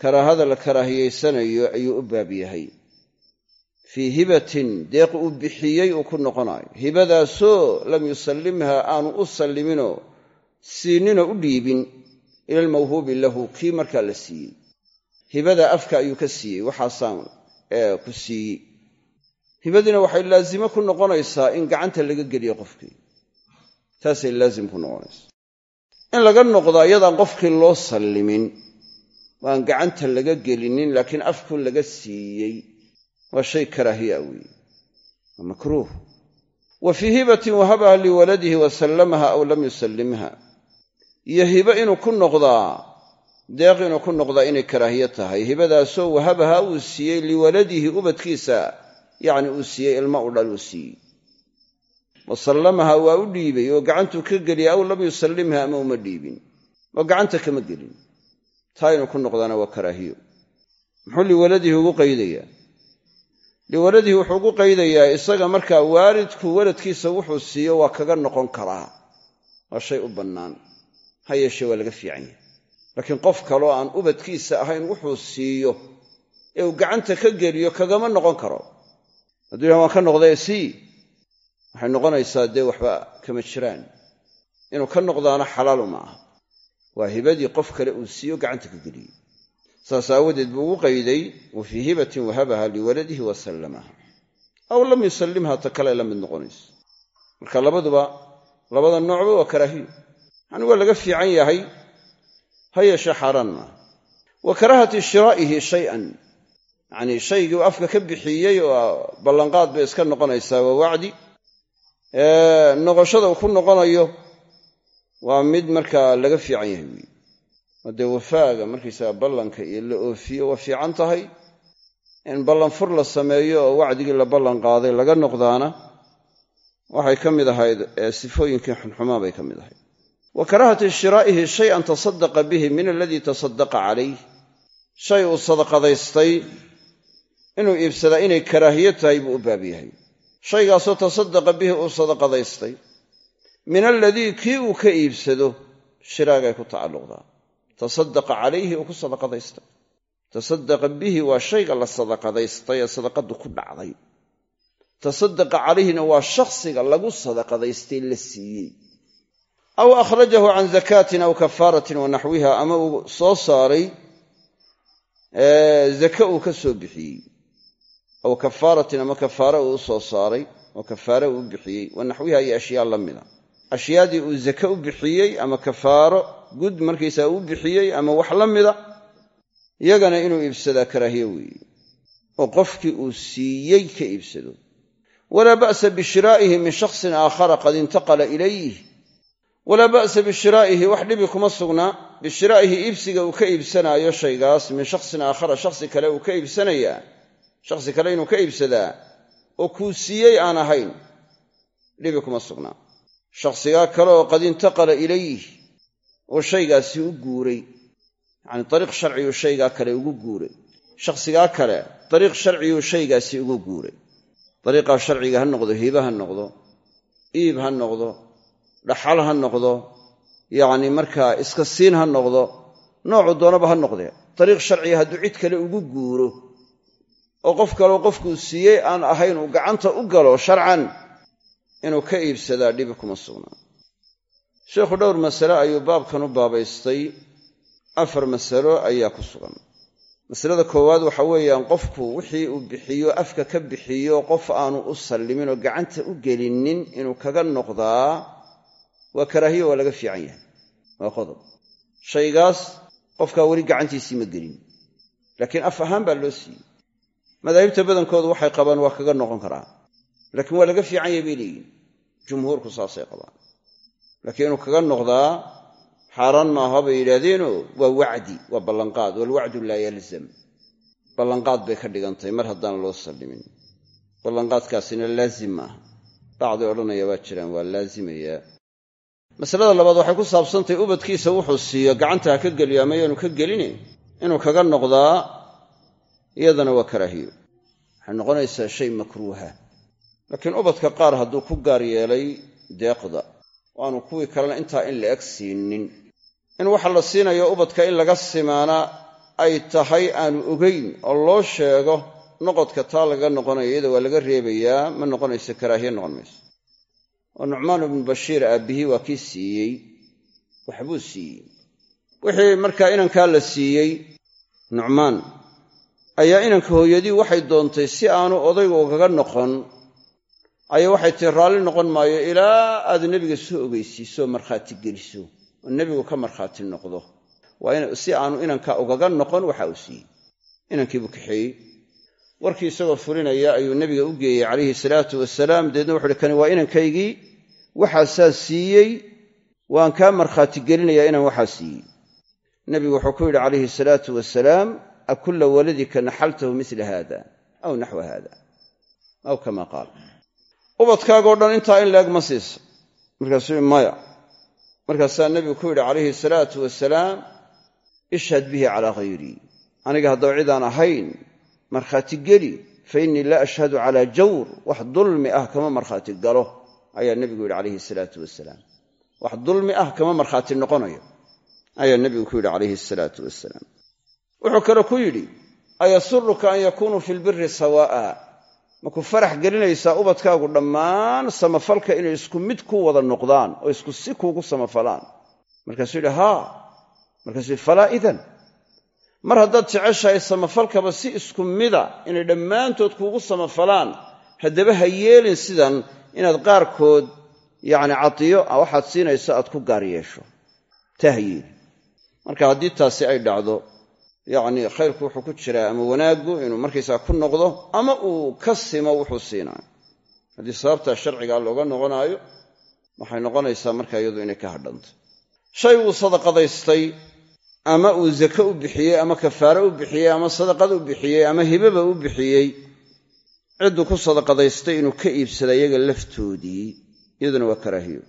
karaahada la karaahiyaysanayo ayuu u baab yahay. Fii hibatin deeq uu bixiyey uu ku noqonayo hibadaasoo lam yusallimha aanu u salliminoo siininoo u dhiibin ila almawhuubi lahu kii markaa la siiyey. Hibada afka ayuu ka siiyey waxaasaan ku siiyey. Hibadiina waxay laazimo ku noqonaysaa in gacanta laga geliyo qofkii. Taasay laazim ku noqonaysaa. In laga noqdo iyadaan qofkii loo sallimin waan gacanta laga gelinin laakiin afku laga siiyey waa shay karaahiya weeye waa makruuh. Wa fii hibatin wahabaha liwaladihi wa sallamaha aw lam yusallimha iyo hibo inuu ku noqdaa deeq inuu ku noqdaa inay karaahiye tahay. Hibadaasoo wahabaha uu siiyey liwaladihi ubadkiisa yacni uu siiyey ilma u dhal uu siiyey. Wa sallamaha waa u dhiibay oo gacantuu ka geliyay aw lam yusallimha ama uma dhiibin. Oo gacanta kama gelin. Taa inuu ku noqdaana waa karaahiyo. Muxuu liwaladihi ugu qaydayaa liwaladihi wuxuu ugu qaydayaa isaga markaa waalidku waladkiisa wuxuu siiyo waa kaga noqon karaa. Waa shay u bannaan ha yeeshee waa laga fiican yahay. Laakiin qof kaloo aan ubadkiisa ahayn wuxuu siiyo ee uu gacanta ka geliyo kagama noqon karo. Hadduu yahan waan ka noqdee sii waxay noqonaysaa dee waxba kama jiraan. Inuu ka noqdaana xalaalu ma aha. Waa hibadii qof kale uu siiyo gacanta ka geliyey saas aawadeed buu ugu qayday wa fii hibatin wahabaha liwaladihi wa sallamaha. Aw lam yusallimha ta kale la mid noqonayso marka labaduba labada noocba waa karaahiyo yani waa laga fiican yahay ha yeeshee xaaraan maaha wa karaahati shiraa'ihi shayan. Yacnii shaygii uu afka ka bixiyey oo ballanqaad bay iska noqonaysaa waa wacdi. Noqoshada uu ku noqonayo waa mid markaa laga fiican yahay weyi oo wafaaga markaysaga ballanka iyo la oofiyo waa fiican tahay? In ballanfur la sameeyo oo wacdigii la ballan qaaday laga noqdaana waxay ka mid ahayd sifooyinkii xunxumaan bay ka mid ahayd wa karaahati shiraa'ihi shayan tasadaqa bihi min aladii tasadaqa calayh shay uu sadaqadaystay inuu iibsadaa inay karaahiyo tahay buu u baab yahay. Shaygaasoo tasadaqa bihi uu sadaqadaystay. Min aladii kii uu ka iibsado shiraagay ku tacalluqdaa. Tasadaqa calayhi uu ku sadaqadaystay. Tasadaqa bihi waa shayga la sadaqadaystay ee sadaqadu ku dhacday. Tasadaqa calayhina waa shakhsiga lagu sadaqadaystay la siiyey aw akhrajahu can zakaatin aw kafaaratin wa naxwiha ama uu soo saaray zake uu ka soo bixiyey. Aw kafaaratin ama kafaare uu soo saaray oo kafaare uu bixiyey. Wa naxwiha iyo ashyaa la mida ashyaadii uu zake u bixiyey ama kafaaro gud markaysaa u bixiyey ama wax la mida iyagana inuu iibsadaa karaahiye weeye oo qofkii uu siiyey ka iibsado. Walaa ba'sa bishiraa'ihi min shakhsin aakhara qad intaqala ilayh walaa ba'sa bishiraa'ihi wax dhibi kuma sugna. Bishiraa'ihi iibsiga uu ka iibsanaayo shaygaas min shakhsin aakhara shakhsi kale uu ka iibsanayaa shakhsi kale inuu ka iibsadaa. Oo kuu siiyey aan ahayn dhibi kuma sugnaa shakhsigaa kale oo qad intaqala ilayh oo shaygaasi u guuray. Yacanii dariiq sharciyuu shaygaa kale ugu guuray. Shakhsigaa kale dariiq sharciyuu shaygaasi ugu guuray. Dariiqaa sharciga ha noqdo hiba ha noqdo iib ha noqdo dhaxal ha noqdo yacni markaa iska siin ha noqdo noocu doonaba ha noqdee. Dariiq sharciga hadduu cid kale ugu guuro oo qof kaleo qofkuu siiyey aan ahayn uu gacanta u galo sharcan inuu ka iibsadaa dhibi kuma sugnaa sheikhu dhowr masale ayuu baabkan u baabaystay afar masalo ayaa ku sugan. Masalada koowaad waxa weeyaan qofku wixii uu bixiyo afka ka bixiyo qof aanu u sallimin oo gacanta u gelinin inuu kaga noqdaa waa karaahiyo waa laga fiican yahay. Waa qodob shaygaas qofkaa weli gacantiisii ma gelin. Laakiin af ahaan baa loo siiyey. Madaahibta badankoodu waxay qabaan waa kaga noqon karaa laakiin waa laga fiican yahay bay leeyihiin jumhuurku saasay qabaan. Laakiin inuu kaga noqdaa xaaraan maaha bay yidhaahdeenoo waa wacdi waa ballanqaad. Waalwacdu laa yalzam. Ballanqaad bay ka dhigantay mar haddaan loo sallimin. Ballanqaadkaasina laazim maaha. Bacdi odhanaya waa jiraan waa laazimayaa masalada labaad waxay ku saabsantahay ubadkiisa wuxuu siiyo gacanta ha ka geliyo ama yaanu ka geline inuu kaga noqdaa iyadana waa karaahiyo. Waxay noqonaysaa shay makruuha. Laakiin ubadka qaar hadduu ku gaar yeelay deeqda waanu kuwii kalena intaa in la eg siinin. In waxa la siinayo ubadka in laga simaana ay tahay aanu ogayn oo loo sheego noqodka taa laga noqonayo iyada waa laga reebayaa ma noqonayso karaahiye noqon mayso oo nucmaan ibnu bashiir aabbihii waa kii siiyey waxbuu siiyey. Wixii markaa inankaa la siiyey nucmaan ayaa inanka hooyadii waxay doontay si aanu odaygu ugaga noqon ayaa waxay tii raalli noqon maayo ilaa aad nebiga soo ogeysiiso markhaati geliso oo nebigu ka markhaati noqdo. Waa si aanu inanka ugaga noqon waxa uu siiyey. Inankiibuu kaxeeyey warkii isagoo fulinaya ayuu nebiga u geeyey calayhi salaatu wasalaam. Deedna wuxu uhi kani waa inankaygii? Waxaasaa siiyey? Waan kaa markhaati gelinayaa inaan waxaa siiyey. Nebigu wuxuu ku yidhi calayhi salaatu wasalaam akulla waladika naxaltahu mila haada aw naxwa haada aw kama qaal. Ubadkaagoo dhan intaa in leeg ma siisa markaasuu maya. Markaasaa nebigu ku yidhi calayhi salaatu wasalaam ishhad bihi calaa hayrii aniga haddaba cidaan ahayn markhaati geli fa innii laa ashhadu calaa jawr wax dulmi ah kama markhaati galo ayaa nebigu yidhi calayhi salaatu wasalaam wax dulmi ah kama markhaati noqonayo ayaa nebigu ku yidhi calayhi salaatu wasalaam wuxuu kale ku yidhi ayasuruka an yakunuu fi lbiri sawaa'a. Maku farax gelinaysaa ubadkaagu dhammaan samafalka inay isku mid ku wada noqdaan oo isku si kuugu samafalaan. Markaasuu yidhi haa. Markaasuu yidhi falaa idan mar haddaad jeceshahay samafalkaba si isku mida inay dhammaantood kuugu samafalaan haddaba ha yeelin sidan inaad qaarkood yacni cadiyo waxaad siinayso aad ku gaar yeesho. Taa ha yeelin marka haddii taasi ay dhacdo yacni khayrku wuxuu ku jiraa ama wanaaggu inuu markaysaa ku noqdo ama uu ka simo wuxuu siinaayo haddii sababtaa sharcigaa looga noqonaayo waxay noqonaysaa marka iyadu inay ka hadhanto. Shay uu sadaqadaystay ama uu zake u bixiyey ama kafaare u bixiyey ama sadaqad u bixiyey ama hibaba u bixiyey cidduu ku sadaqadaystay inuu ka iibsada iyaga laftoodii. Iyaduna waa karaahiyo.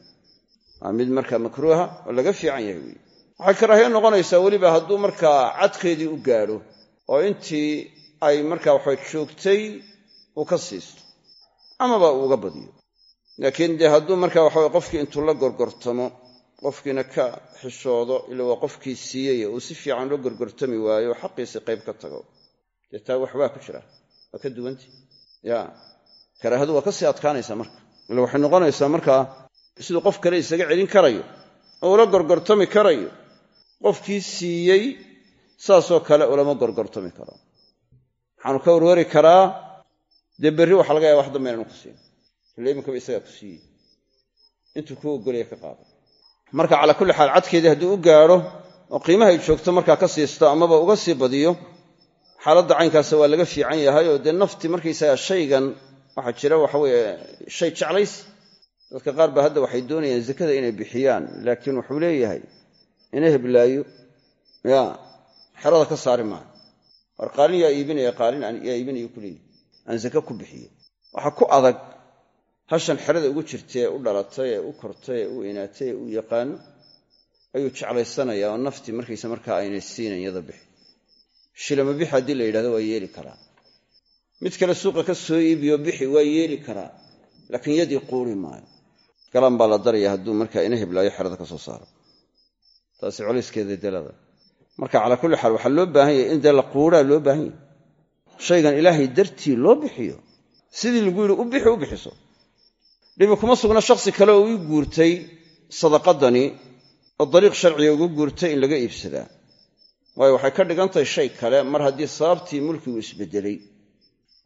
Waa mid markaa makruuha oo laga fiican yahay wey waxay karaahiyo noqonaysaa weliba hadduu markaa cadkeedii u gaadho oo intii ay markaa waxay joogtay uu ka siisto amaba uu uga badiyo. Laakiin dee hadduu markaa waxaweye qofkii intuu la gorgortamo qofkiina ka xishoodo ila waa qofkii siiyey uu si fiican loo gorgortami waayo xaqiisii qayb ka tago. Dee taa wax waa ku jira waa ka duwanti. Ya karaahadu waa ka sii adkaanaysaa marka. Ila waxay noqonaysaa markaa siduu qof kale isaga celin karayo oo ula gorgortami karayo qofkii siiyey saasoo kale ulama gorgortami karo. Waxaanu ka warwari karaa dee berri waxa laga yaaba wax dambe inaanu ku siin. Ila iminkaba isagaa ku siiyey. Intuu kuu ogolaya ka qaada marka calaa kulli xaal cadkeedii hadduu u gaadho oo qiimahay joogto markaa ka siisto amaba uga sii badiyo xaaladda caynkaasa waa laga fiican yahay oo dee nafti markaysaga shaygan waxaa jira waxaweye shay jeclaysi dadka qaar ba hadda waxay doonayaan zakada inay bixiyaan laakiin wuxuu leeyahay ina heblaayo ya xerada ka saari maayo war qaalin yaa iibinaya qaalin yaa iibinayo ku leeyahy aan zake ku bixiyo. Waxaa ku adag hashan xerada ugu jirtay ee u dhalatay ee u kortay ee u inaatay ee u yaqaano ayuu jeclaysanayaa oo naftii markaysa markaa aynay siinayn bixi. Shilama bixi haddii la yidhahdo waa yeeli karaa. Mid kale suuqa ka soo iibiyo bixi waa yeeli karaa. Laakiin yadii quuri maayo. Galan baa la daraya hadduu markaa ina heblaayo xerada ka soo saaro. Taasi colayskeeda delada marka calaa kulli xaal waxaa loo baahan yahay in dee la quuraa loo baahan yahay. Shaygan ilaahay dartii loo bixiyo. Sidii lagu yidhi u bixi u bixiso dhibi kuma sugna shakhsi kale oo ii guurtay sadaqadani oo dariiq sharciga ugu guurtay in laga iibsadaa. Waayo waxay ka dhigan tahay shay kale mar haddii sababtii mulkigu isbeddelay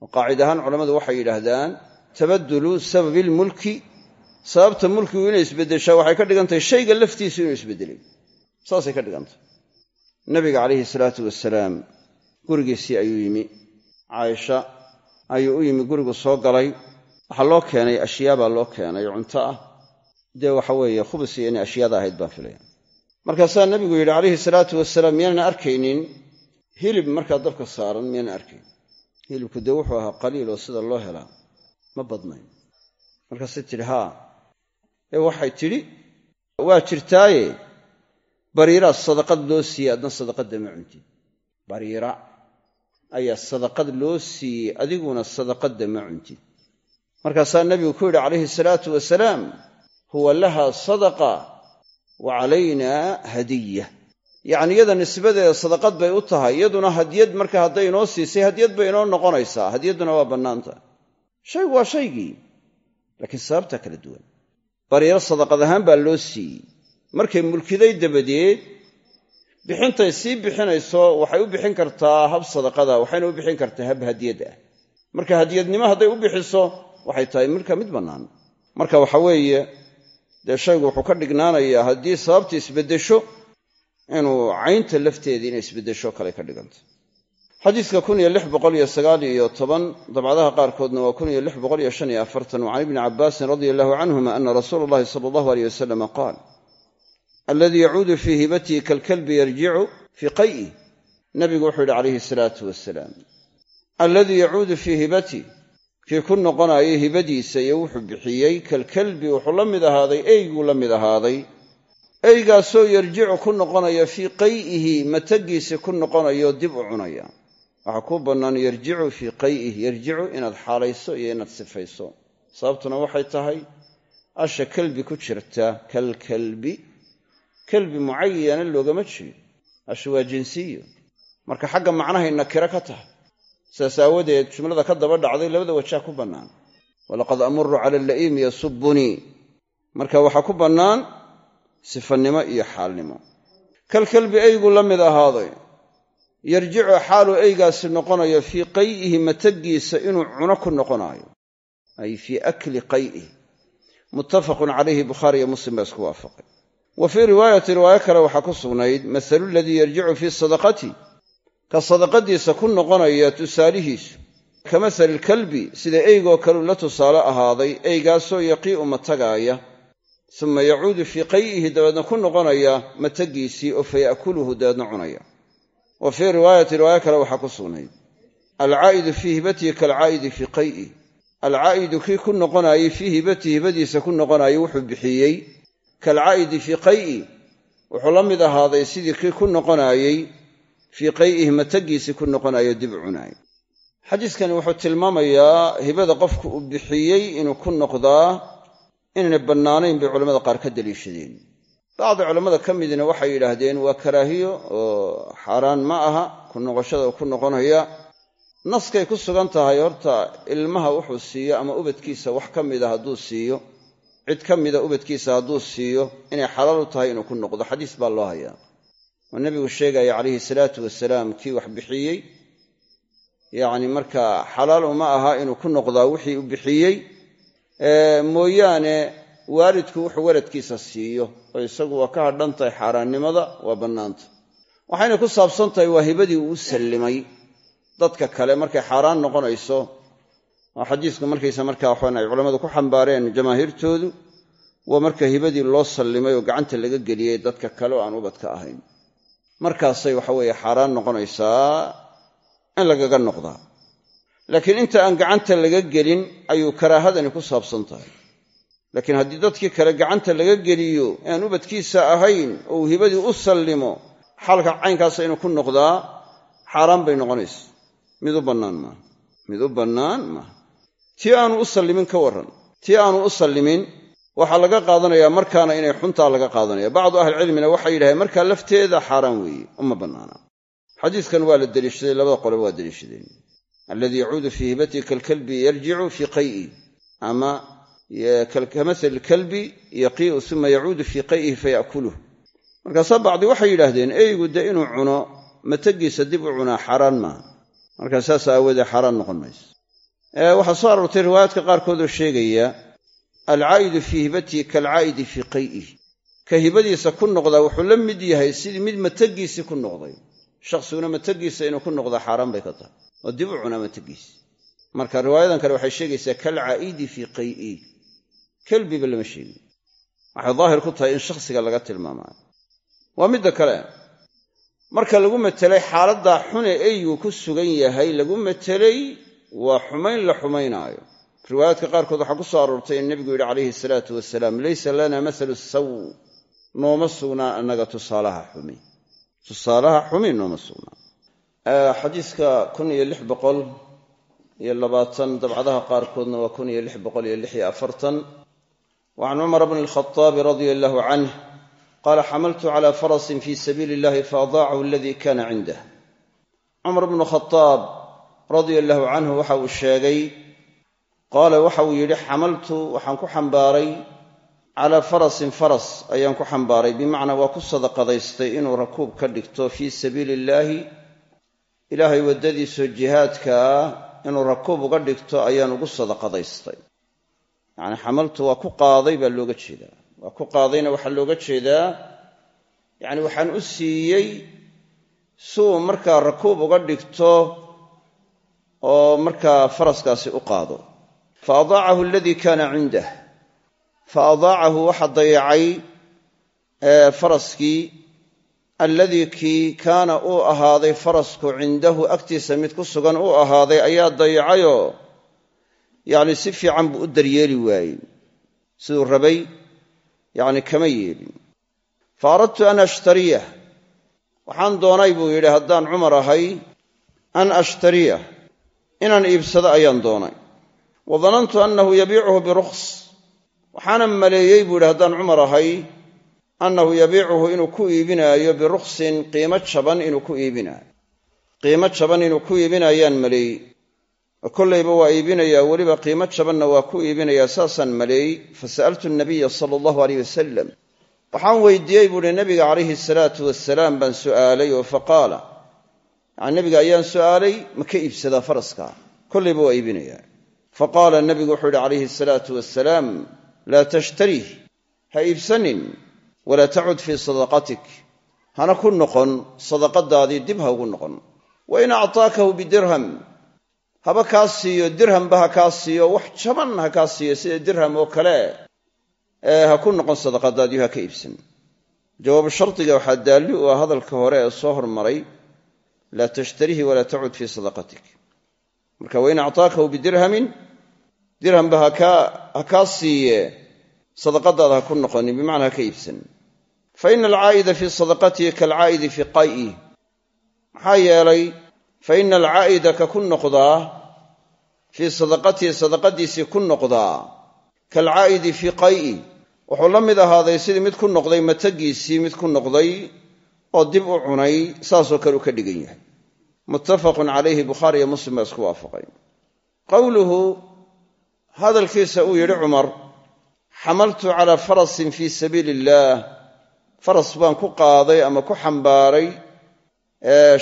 oo qaacid ahaan culammadu waxay yidhaahdaan tabadulu sababi lmulki sababta mulkigu inay isbeddeshaa waxay ka dhigan tahay shayga laftiisu inuu isbeddelay saasay ka dhigan tahay nabiga calayhi salaatu wasalaam gurigiisii ayuu yimi. Caaisha ayuu u yimi gurigu soo galay waxaa loo keenay ashyaabaa loo keenay cunto ah. Dee waxa weeye khubus inay ashyaada ahayd baan filaya markaasaa nabigu yidhi calayhi salaatu wasalaam miyaanan arkaynin? Hilib markaa dabka saaran miyaanan arkayn hilibku dee wuxuu ahaa qaliil oo sida loo helaa. Ma badnayn. Markaasay tidhi haa. Ee waxay tidhi waa jirtaaye bariiraa sadaqad loo siiyey adna sadaqadda ma cuntid bariira ayaa sadaqad loo siiyey adiguna sadaqadda ma cuntid markaasaa nabigu ku yidhi calayhi salaatu wasalaam huwa laha sadaqa wa calaynaa hadiya. Yacni iyada nisbadeeda sadaqad bay u tahay iyaduna hadyad marka hadday inoo siisay hadyad bay inoo noqonaysaa hadyadduna waa bannaanta. Shaygu waa shaygii laakiin sababtaa kala duwan. Bariiro sadaqad ahaan baa loo siiyey. Markay mulkiday dabadeed bixintay sii bixinayso waxay u bixin kartaa hab sadaqada waxayna u bixin kartaa hab hadiyad ah. Marka hadiyadnimo hadday u bixiso waxay tahay marka mid bannaan. Marka waxa weeye dee shaygu wuxuu ka dhignaanayaa haddii sababta isbeddesho inuu caynta lafteedii inay isbeddesho kale ka dhiganta. Xadiiska dabcadaha qaarkoodna waa can ibni cabbaasin radia allahu canhuma ana rasuula allahi sala allahu aleyh wasalama qaal aladii yacuudu fii hibatihi kalkalbi yarjicu fii qay'ih nabigu wuxuu yidhi calayhi salaatu wasalaam alladii yacuudu fii hibati kii ku noqonayay hibadiisa iyo wuxuu bixiyey kalkalbi wuxuu la mid ahaaday eyguu la mid ahaaday. Eygaasoo yarjicu ku noqonaya fii qay'ihi matagiisi ku noqonayo dib u cunaya. Waxaa kuu bannaan yarjicu fii qay'ihi yarjicu inaad xaalayso iyo inaad sifayso. Sababtuna waxay tahay asha kalbi ku jirta kalkalbi. Kalbi mucayana loogama jeedo asha waa jinsiyo. Marka xagga macnahay nakiro ka tahay sidaas aawadeed jumlada ka daba dhacday labada wajaa ku bannaan. walaqad amuru cala alla'iimi yasubunii marka waxaa ku bannaan sifannimo iyo xaalnimo. Kalkalbi eygu la mid ahaaday. Yarjicu xaaluu eygaasi noqonayo fii qay'ihi matagiisa inuu cuno ku noqonaayo. Ay fii akli qay'ih muttafaqun calayhi bukhaari iyo muslim baa isku waafaqay. Wa fii riwaayati riwaayo kale waxaa ku sugnayd mahalu ladii yarjicu fii sadaqati ka sadaqadiisa ku noqonaya tusaalihiisu ka mahali lkalbi sida eygoo kaleu la tusaale ahaaday eygaasoo yaqii'u matagaaya suma yacuudu fii qay'ihi dabeedna ku noqonaya matagiisii oo faya'kuluhu dabeedna cunaya. Wa fii riwaayati riwaayo kale waxaa ku sugnayd alcaa'idu fii hibatihi kaalcaa'idi fii qay'ih alcaa'idu kii ku noqonaayey fii hibatihi hibadiisa ku noqonaayey wuxuu bixiyey. Kaalcaa'idi fii qay'i wuxuu la mid ahaaday sidii kii ku noqonaayey fii matagiisii ku noqonayo dib u cunaayey xadiiskani wuxuu tilmaamayaa hibada qofku uu bixiyey inuu ku noqdaa inaynay bannaanayn bay culamada qaar ka daliishadeen bacdi culammada ka midna waxay yidhaahdeen waa karaahiyo oo xaaraan ma aha ku noqoshada uu ku noqonaya. Naskay ku sugan tahay horta ilmaha wuxuu siiyo ama ubadkiisa wax ka mida hadduu siiyo. Cid ka mida ubadkiisa hadduu siiyo inay xalaal u tahay inuu ku noqdo. Xadiis baa loo hayaa oo nebigu sheegaya calayhi salaatu wasalaam kii wax bixiyey. Yacni markaa xalaal uma aha inuu ku noqdaa wixii u bixiyey. Mooyaane waalidku wuxuu waladkiisa siiyo. Oo isagu waa ka hadhan tahay xaaraannimada waa bannaanta. Waxayna ku saabsan tahay waa hibadii uu sallimay. Dadka kale markay xaaraan noqonayso oo xadiisku markaysa markaa waxaan ay culammadu ku xambaareen jamaahiirtoodu waa marka hibadii loo sallimay oo gacanta laga geliyey dadka kale oo aan ubadka ahayn markaasay waxa weeye xaaraan noqonaysaa in lagaga noqdaa. Laakiin inta aan gacanta laga gelin ayuu karaahadani ku saabsan tahay. Laakiin haddii dadkii kale gacanta laga geliyo aan ubadkiisa ahayn oo uu hibadii u sallimo xaalka caynkaasa inuu ku noqdaa xaaraan bay noqonaysa mid u bannaan maaha. Mid u bannaan maaha. Tii aanu u sallimin ka warran. Tii aanu u sallimin waxaa laga qaadanayaa markaana inay xuntaa laga qaadanaya. Bacdu ahlicilmina waxay yidhahdeen markaa lafteeda xaaraan weeye uma bannaana. Xadiiskan waa la deliishaday labada qoleba waa deliishadeen. Alladii yacuudu fii hibatihi kalkalbi yarjicu fii qay'i ama kamasali kalbi yaqii'u uma yacuudu fii qay'ihi faya'kuluh markaasaa bacdi waxay yidhaahdeen eygu dee inuu cuno matagiisa dib u cunaa xaaraan maaha markaa saas aawoodee xaaraan noqon mayso waxaa soo aroortay riwaayaadka qaarkoodoo sheegaya alcaa'idu fii hibatihi kaalcaa'idi fii qay'ihi. Ka hibadiisa ku noqdaa wuxuu la mid yahay sidii mid matagiisii ku noqday. Shakhsiguna matagiisa inuu ku noqdaa xaaraan bay ka tahay oo dib u cunaa matagiisi marka riwaayadan kale waxay sheegaysaa kalcaa'idi fii qay'i kelbiba lama sheegin. Waxay daahir ku tahay in shakhsiga laga tilmaamaayo waa midda kale. Marka lagu matelay xaaladdaa xune eygu ku sugan yahay lagu matelay waa xumayn la xumaynaayo riwaayaadka qaarkood waxaa ku soo aroortay in nebigu yidhi calayhi salaatu wasalaam laysa lana masalu saw nooma sugnaa annaga tusaalaha xumi. Tusaalaha xumi nooma sugnaa. Xadiiska kun iyo lix boqol iyo labaatan dabcadaha qaarkoodna waa kun iyo lix boqol iyo lix iyo afartan. Wa can cumar bni alkhaaabi radia allahu canh qaala xamaltu cala farasin fi sabiili illahi faadaacahu aladii kana cindah cumar bnu khadaab radia allahu canhu waxa uu qaala waxa uu yidhi xamaltu waxaan ku xambaaray calaa farasin faras ayaan ku xambaaray. Bimacnaa waa ku sadaqadaystay inuu rakuub ka dhigto fii sabiili illaahi ilaahay waddadiisoo jihaadkaa inuu rakuub uga dhigto ayaan ugu sadaqadaystay. Yacni xamaltu waa ku qaaday baa looga jeedaa. Waa ku qaadayna waxaa looga jeedaa yacni waxaan u siiyey suu markaa rakuub uga dhigto oo markaa faraskaasi u qaado fa adaacahu aladii kaana cindah fa adaacahu waxa dayacay faraskii alladii kii kaana uu ahaaday farasku cindahu agtiisa mid ku sugan uu ahaaday ayaa dayacayoo yacni si fiican buu u daryeeli waayey siduu rabay yacni kama yeelin fa aradtu an ashtariyah waxaan doonay buu yidhi haddaan cumar ahay an ashtariyah inaan iibsado ayaan doonay wa danantu annahu yabiicuhu birukhs. Waxaana maleeyey buu yidhi haddaan cumar ahay annahu yabiicuhu inuu ku iibinaayo birukhsin qiimo jaban inuu ku iibinaayo. Qiimo jaban inuu ku iibinaayaan maleeyey oo kollayba waa iibinayaa weliba qiimo jabanna waa ku iibinayaa saasaan maleeyey fa sa'altu nabiya sala allahu aleyh wasalam waxaan weydiiyey buuhi nabiga calayhi salaatu wasalaam baan su'aalay oo faqaala yacani nabiga ayaan su'aalay ma ka iibsadaa faraska. Kollayba waa iibinayaa fa qaala nabigu wuxuu yidhi calayhi asalaatu wasalaam laa tashtarih ha iibsanin walaa tacud fii sadaqatik hana ku noqon sadaqadaadii dib ha ugu noqon. Wa in actaakahu bidirham haba kaa siiyo dirhamba ha kaa siiyo wax jaban ha kaa siiyo sida dirham oo kale ee ha ku noqon sadaqadaadiyo ha ka iibsan. Jawaabu shardiga waxaa daalli u ah hadalka hore ee soo hormaray laa tashtarihi walaa tacud fii sadaqatik marka wain actaakahu bidirhamin dirhamba ha kaa siiye sadaqadaada ha ku noqonin bimacnaa ha ka iibsan. Fa ina alcaa'ida fii sadaqatihi kaalcaa'idi fii qay'i. Maxaa yeelay fa ina alcaa'ida ka ku noqdaa fii sadaqatihi sadaqadiisii ku noqdaa kaalcaa'idi fii qay'i. Wuxuu la mid ahaaday sidii mid ku noqday matagiisii mid ku noqday oo dib u cunay saasoo kale u ka dhigan yahay muttafaqun calayhi bukhaari iyo muslim baa isku waafaqay. Qowluhu hadalkiisa uu yidhi cumar xamaltu calaa farasin fii sabiili illaah faras baan ku qaaday ama ku xambaaray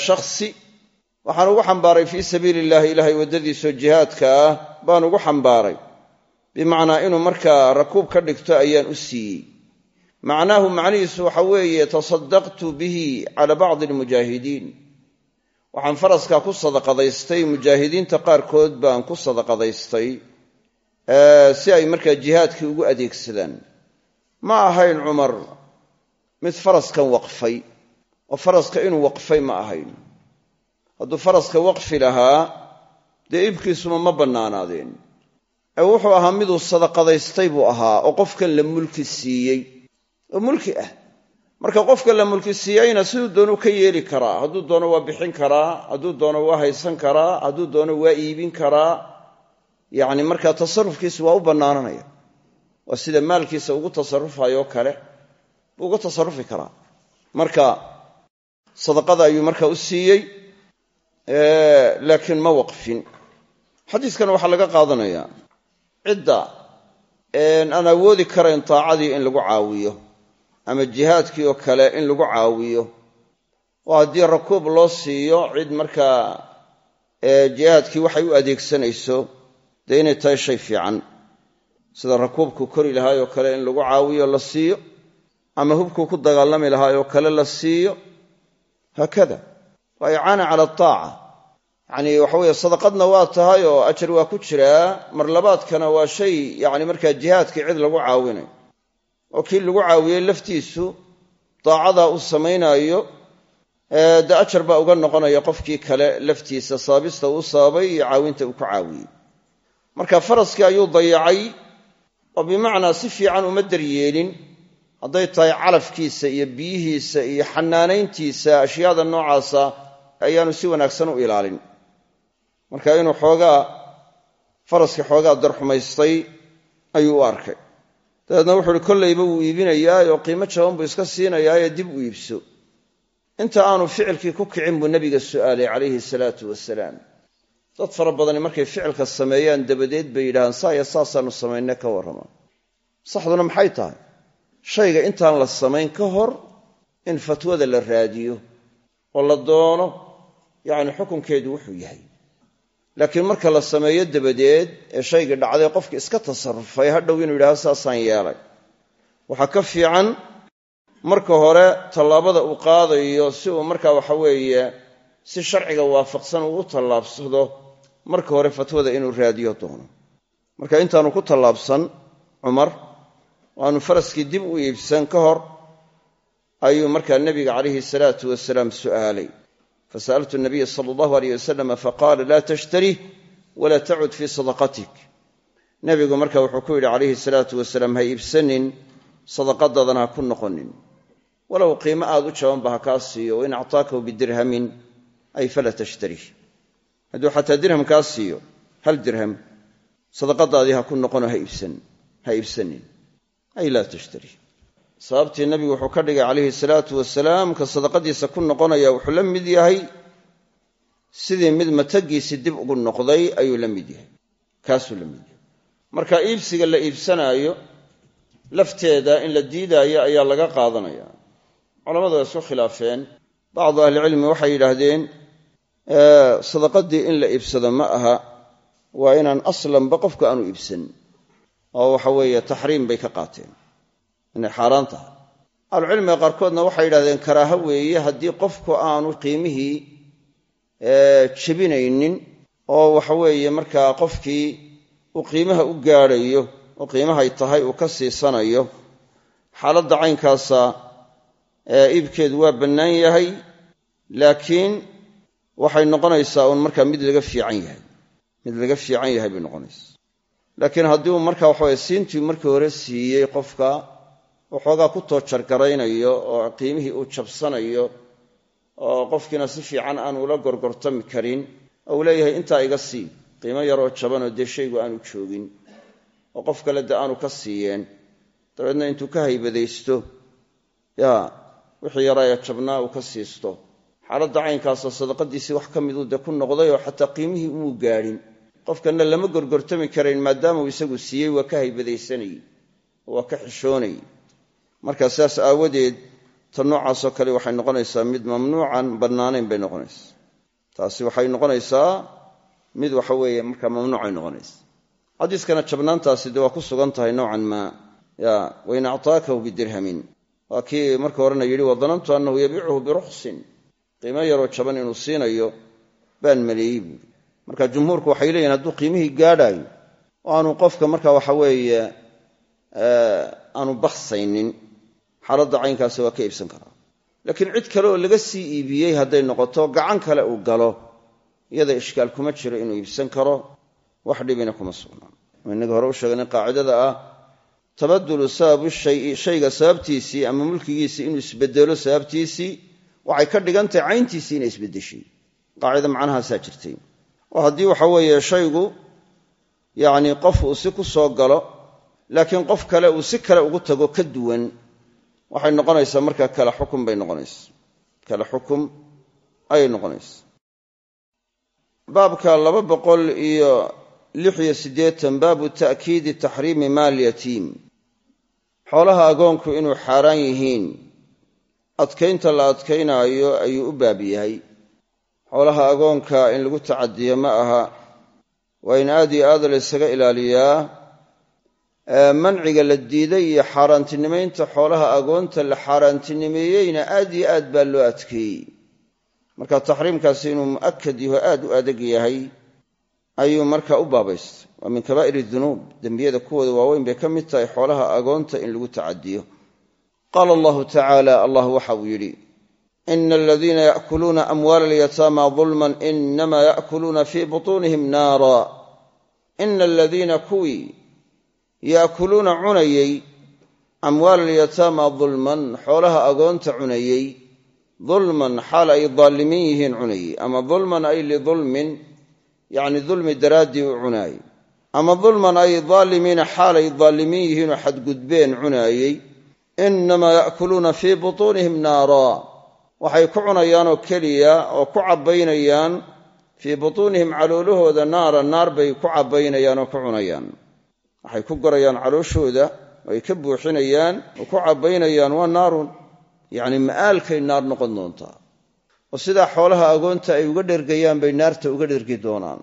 shakhsi. Waxaan ugu xambaaray fii sabiili illahi ilaahay waddadiisoo jihaadka ah baan ugu xambaaray. Bimacnaa inuu markaa rakuub ka dhigto ayaan u siiyey. Macnaahu macnihiisu waxa weeye tasaddaqtu bihi cala bacdi almujaahidiin waxaan faraskaa ku sadaqadaystay mujaahidiinta qaarkood baan ku sadaqadaystay si ay markaa jihaadkii ugu adeegsadaan. Ma ahayn cumar mid faraskan waqfay oo faraska inuu waqfay ma ahayn. Hadduu faraska waqfi lahaa dee iibkiisuma ma bannaanaadeen. Ee wuxuu ahaa miduu sadaqadaystay buu ahaa oo qofkan la mulki siiyey oo mulki ah marka qofka la mulki siiyeyna siduu doonu ka yeeli karaa hadduu doono waa bixin karaa hadduu doono waa haysan karaa hadduu doono waa iibin karaa yacni markaa tasarufkiisa waa u bannaananaya. Waa sida maalkiisa ugu tasarufayoo kale buu uga karaa. Marka sadaqada ayuu markaa u siiyey laakiin ma waqfin. Xadiiskan waxaa laga qaadanayaa cidda aan awoodi karayn taacadii in lagu caawiyo ama jihaadkii oo kale in lagu caawiyo. Oo haddii rakuub loo siiyo cid markaa jihaadkii waxay u adeegsanayso dee inay tahay shay fiican. Sida rakuubku kori lahaayoo kale in lagu caawiyo la siiyo ama hubkuu ku dagaalami lahaayoo kale la siiyo. Haakada waa icaana cala ataaca yacni waxa weeye sadaqadna waa tahay oo ajar waa ku jiraa mar labaadkana waa shay yacni markaa jihaadkii cid lagu caawinayo oo kii lagu caawiyey laftiisu daacadaa uu samaynaayo dee ajar baa uga noqonaya qofkii kale laftiisa saabista uu sababay iyo caawinta uu ku caawiyey. Marka faraskii ayuu dayacay oo bimacnaa si fiican uma daryeelin. Hadday tahay calafkiisa iyo biyihiisa iyo xanaanayntiisa ashyaada noocaasa ayaanu si wanaagsan u ilaalin. Marka inuu xoogaa faraskii xoogaa darxumaystay ayuu u arkay dabeedna wuxuu uhi kollayba wuu iibinayaa oo qiimo jaban buu iska siinayaayee dib u iibso. Inta aanu ficilkii ku kicin buu nebiga su'aalay calayhi salaatu wasalaam dad fara badani markay ficilka sameeyaan dabadeed bay yidhahaan saaya saasaanu samaynay ka warrama saxduna maxay tahay? Shayga intaan la samayn ka hor in fatwada la raadiyo oo la doono yacni xukunkeedu wuxuu yahay laakiin marka la sameeyo dabadeed ee shaygii dhacday qofki iska tasarufay hadhow inuu yidhahdo saasaan yeelay. Waxaa ka fiican marka hore tallaabada uu qaadayo si uu markaa waxa weeye si sharciga waafaqsan uu u tallaabsado marka hore fatwada inuu raadiyo doono. Marka intaanu ku tallaabsan cumar waanu faraskii dib u iibsan ka hor ayuu markaa nebiga calayhi salaatu wasalaam su'aalay fasa'altu nabiya sala allahu aleyh wasalam faqaala laa tashtarih walaa tacud fii sadaqatik nebigu marka wuxuu ku yidhi calayhi salaatu wasalaam ha iibsanin sadaqadaadana ha ku noqonin walow qiimo aad u jabanba ha kaa siiyo wain actaakahu bidirhamin ay fala tashtarih hadduu xataa dirham kaa siiyo hal dirham sadaqadaadii ha ku noqono ha iibsanin ay sababtii nabigu wuxuu ka dhigay calayhi salaatu wasalaam ka sadaqadiisa ku noqonaya wuxuu la mid yahay. Sidii mid matagiisii dib ugu noqday ayuu la mid yahay. Kaasuu la mid yahay. Marka iibsiga la iibsanaayo lafteeda in la diidaayo ayaa laga qaadanaya. Culamadu waa isku khilaafeen. Bacdu ahlicilmi waxay yidhaahdeen sadaqadii in la iibsado ma aha. Waa inaan aslanba qofku aanu iibsan. Oo waxa weeye taxriim bay ka qaateen inay xaaraan tahay. Ahlucilmiga qaarkoodna waxay yidhahdeen karaaho weeye haddii qofku aanu qiimihii jebinaynin oo waxa weeye markaa qofkii uu qiimaha u gaadhayo oo qiimahay tahay uu ka siisanayo xaaladda caynkaasa iibkeedu waa bannaan yahay laakiin waxay noqonaysaa uun markaa mid laga fiican yahay. Mid laga fiican yahay bay noqonaysaa. Laakiin haddii uu markaa waxaweye siintii markii hore siiyey qofka waxoogaa ku toojargaraynayo oo qiimihii uu jabsanayo oo qofkiina si fiican aanu ula gorgortami karin oo leeyahay intaa iga sii qiimo yaroo jabanoo dee shaygu aanu joogin oo qof kale dee aanu ka siiyeen dabeedna intuu ka haybadaysto yaa wixii yaraa ee jabnaa uu ka siisto. Xaaladda caynkaasoo sadaqadiisii wax ka miduu dee ku noqday oo xataa qiimihii umuu gaadhin. Qofkanna lama gorgortami karayn maadaama uu isagu siiyey waa ka haybadaysanayey oo waa ka xishoonayey marka sidaas aawadeed ta noocaasoo kale waxay noqonaysaa mid mamnuucan bannaanayn bay noqonaysaa. Taasi waxay noqonaysaa mid waxa weeye markaa mamnuucay noqonaysa xadiiskana jabnaantaasi dee waa ku sugan tahay nowcan maa ya wain actaakahu bidirhamin. Waa kii marka horena yidhi wadanantu annahu yabiicuhu birukhsin qiimo yaroo jaban inuu siinayo baan maleeyey buuri marka jumhuurku waxay leeyihiin hadduu qiimihii gaadhaayo aanu qofka marka waxa weeye aanu bakhsaynin xaaladda caynkaasi waa ka iibsan karaa laakiin cid kale oo laga sii iibiyey hadday noqoto gacan kale uu galo iyada ishkaal kuma jiro inuu iibsan karo wax dhibina kuma sugnaan inagii hore u sheegnay qaacidada ah tabadulu sababu shayi shayga sababtiisii ama mulkigiisii inuu isbedelo sababtiisii waxay ka dhigan tahay cayntiisii inay isbeddeshay. Qaacida macnahaasaa jirtay. Oo haddii waxa weeye shaygu yacni qof uu si ku soo galo laakiin qof kale uu si kale ugu tago ka duwan waxay noqonaysaa markaa kala xukum bay noqonaysaa. Kala xukum ayay noqonaysaa. Baabka laba boqol iyo lix iyo siddeetan baabu ta'kiidi taxriimi maal yatiim xoolaha agoonku inuu xaaraan yihiin adkaynta la adkaynaayo ayuu u baab yahay. Xoolaha agoonka in lagu tacadiyo ma aha waa in aad iyo aad la ysaga ilaaliyaa manciga la diiday iyo xaaraantinimaynta xoolaha agoonta la xaaraantinimeeyeyna aad iyo aad baa loo adkeeyey. Marka taxriimkaasi inuu mu'akad yaho aad u adag yahay ayuu marka u baabaystay. Waa min kabaa'ir dunuub dembiyada kuwooda waaweyn bay ka mid tahay xoolaha agoonta in lagu tacadiyo qaala allahu tacaala allah waxa uu yidhi ina aladiina yaakuluuna amwaala alyataama dulman inama yaakuluuna fii butuunihim naara. Ina aladiina kuwii yaakuluuna cunayey amwaala alyataama dulman xoolaha agoonta cunayey dulman xaal ay daalimiin yihiin cunayey. Ama dulman ay lidulmin yacni dulmi daraaddii u cunaayey ama dulman ay daalimiina xaal ay daalimiin yihiinoo xadgudbeen cunaayey inamaa yaakuluuna fii butuunihim naara. Waxay ku cunayaanoo keliya oo ku cabbaynayaan fii butuunihim caloolahooda naara naar bay ku cabbaynayaan oo ku cunayaan waxay ku gorayaan calooshooda oo ay ka buuxinayaan oo ku cabbaynayaan waa naarun. Yacni ma'aalkay naar noqon doontaa oo sidaa xoolaha agoonta ay uga dhergayaan bay naarta uga dhergi doonaan.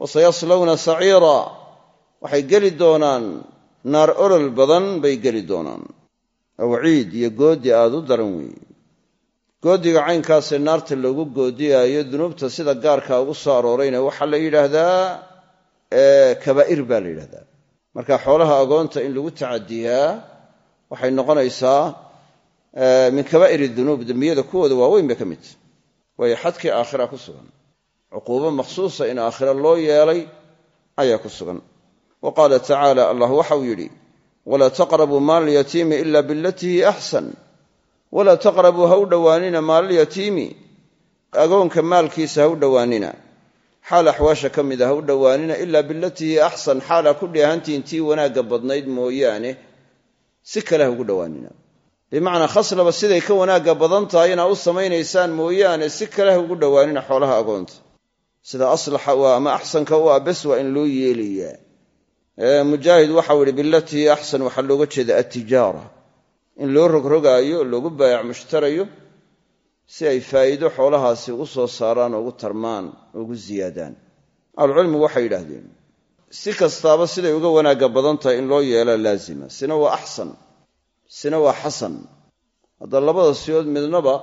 Wa sayaslawna saciira waxay geli doonaan. Naar olol badan bay geli doonaan. Waciid iyo goodi aad u daran weeye goodiga caynkaasee naarta loogu goodiyaayo dunuubta sida gaarka ugu soo aroorayna waxaa la yidhaahdaa kabaa'ir baa la yidhahdaa marka xoolaha agoonta in lagu tacadiyaa waxay noqonaysaa min kabaa'ir dunuub dembiyada kuwooda waaweyn bay ka mid waayo xadkii aakhira ku sugan. Cuquubo makhsuusa in aakhira loo yeelay ayaa ku sugan. Wa qaala tacaala allah waxau yidhi walaa taqrabuu maal yatiimi ila bilatii hi axsan walaa taqrabuu ha u dhowaanina maalyatiimi agoonka maalkiisa ha u dhowaanina xaal axwaasha ka mida ha u dhowaanina ilaa bilatii axsan xaalaa ku dheehantihin tii wanaagga badnayd mooyaane si kale ha ugu dhowaanina. Bimacnaa khaslaba siday ka wanaagga badan tahay inaa u samaynaysaan mooyaane si kale ha ugu dhowaanina xoolaha agoonta. Sida aslaxa u ama axsanka u ah bes waa in loo yeelayaa. Mujaahid waxau ihi bilatii axsan waxaa looga jeeda attijaara in loo rogrogaayo oo loogu baayac mushtarayo si ay faa'iido xoolahaasi ugu soo saaraan oo ugu tarmaan oo ugu ziyaadaan. Ahlucilmigu waxay yidhaahdeen si kastaaba siday uga wanaagga badan tahay in loo yeelaa laazima. Sina waa axsan sina waa xasan. Hadda labada siyood midnaba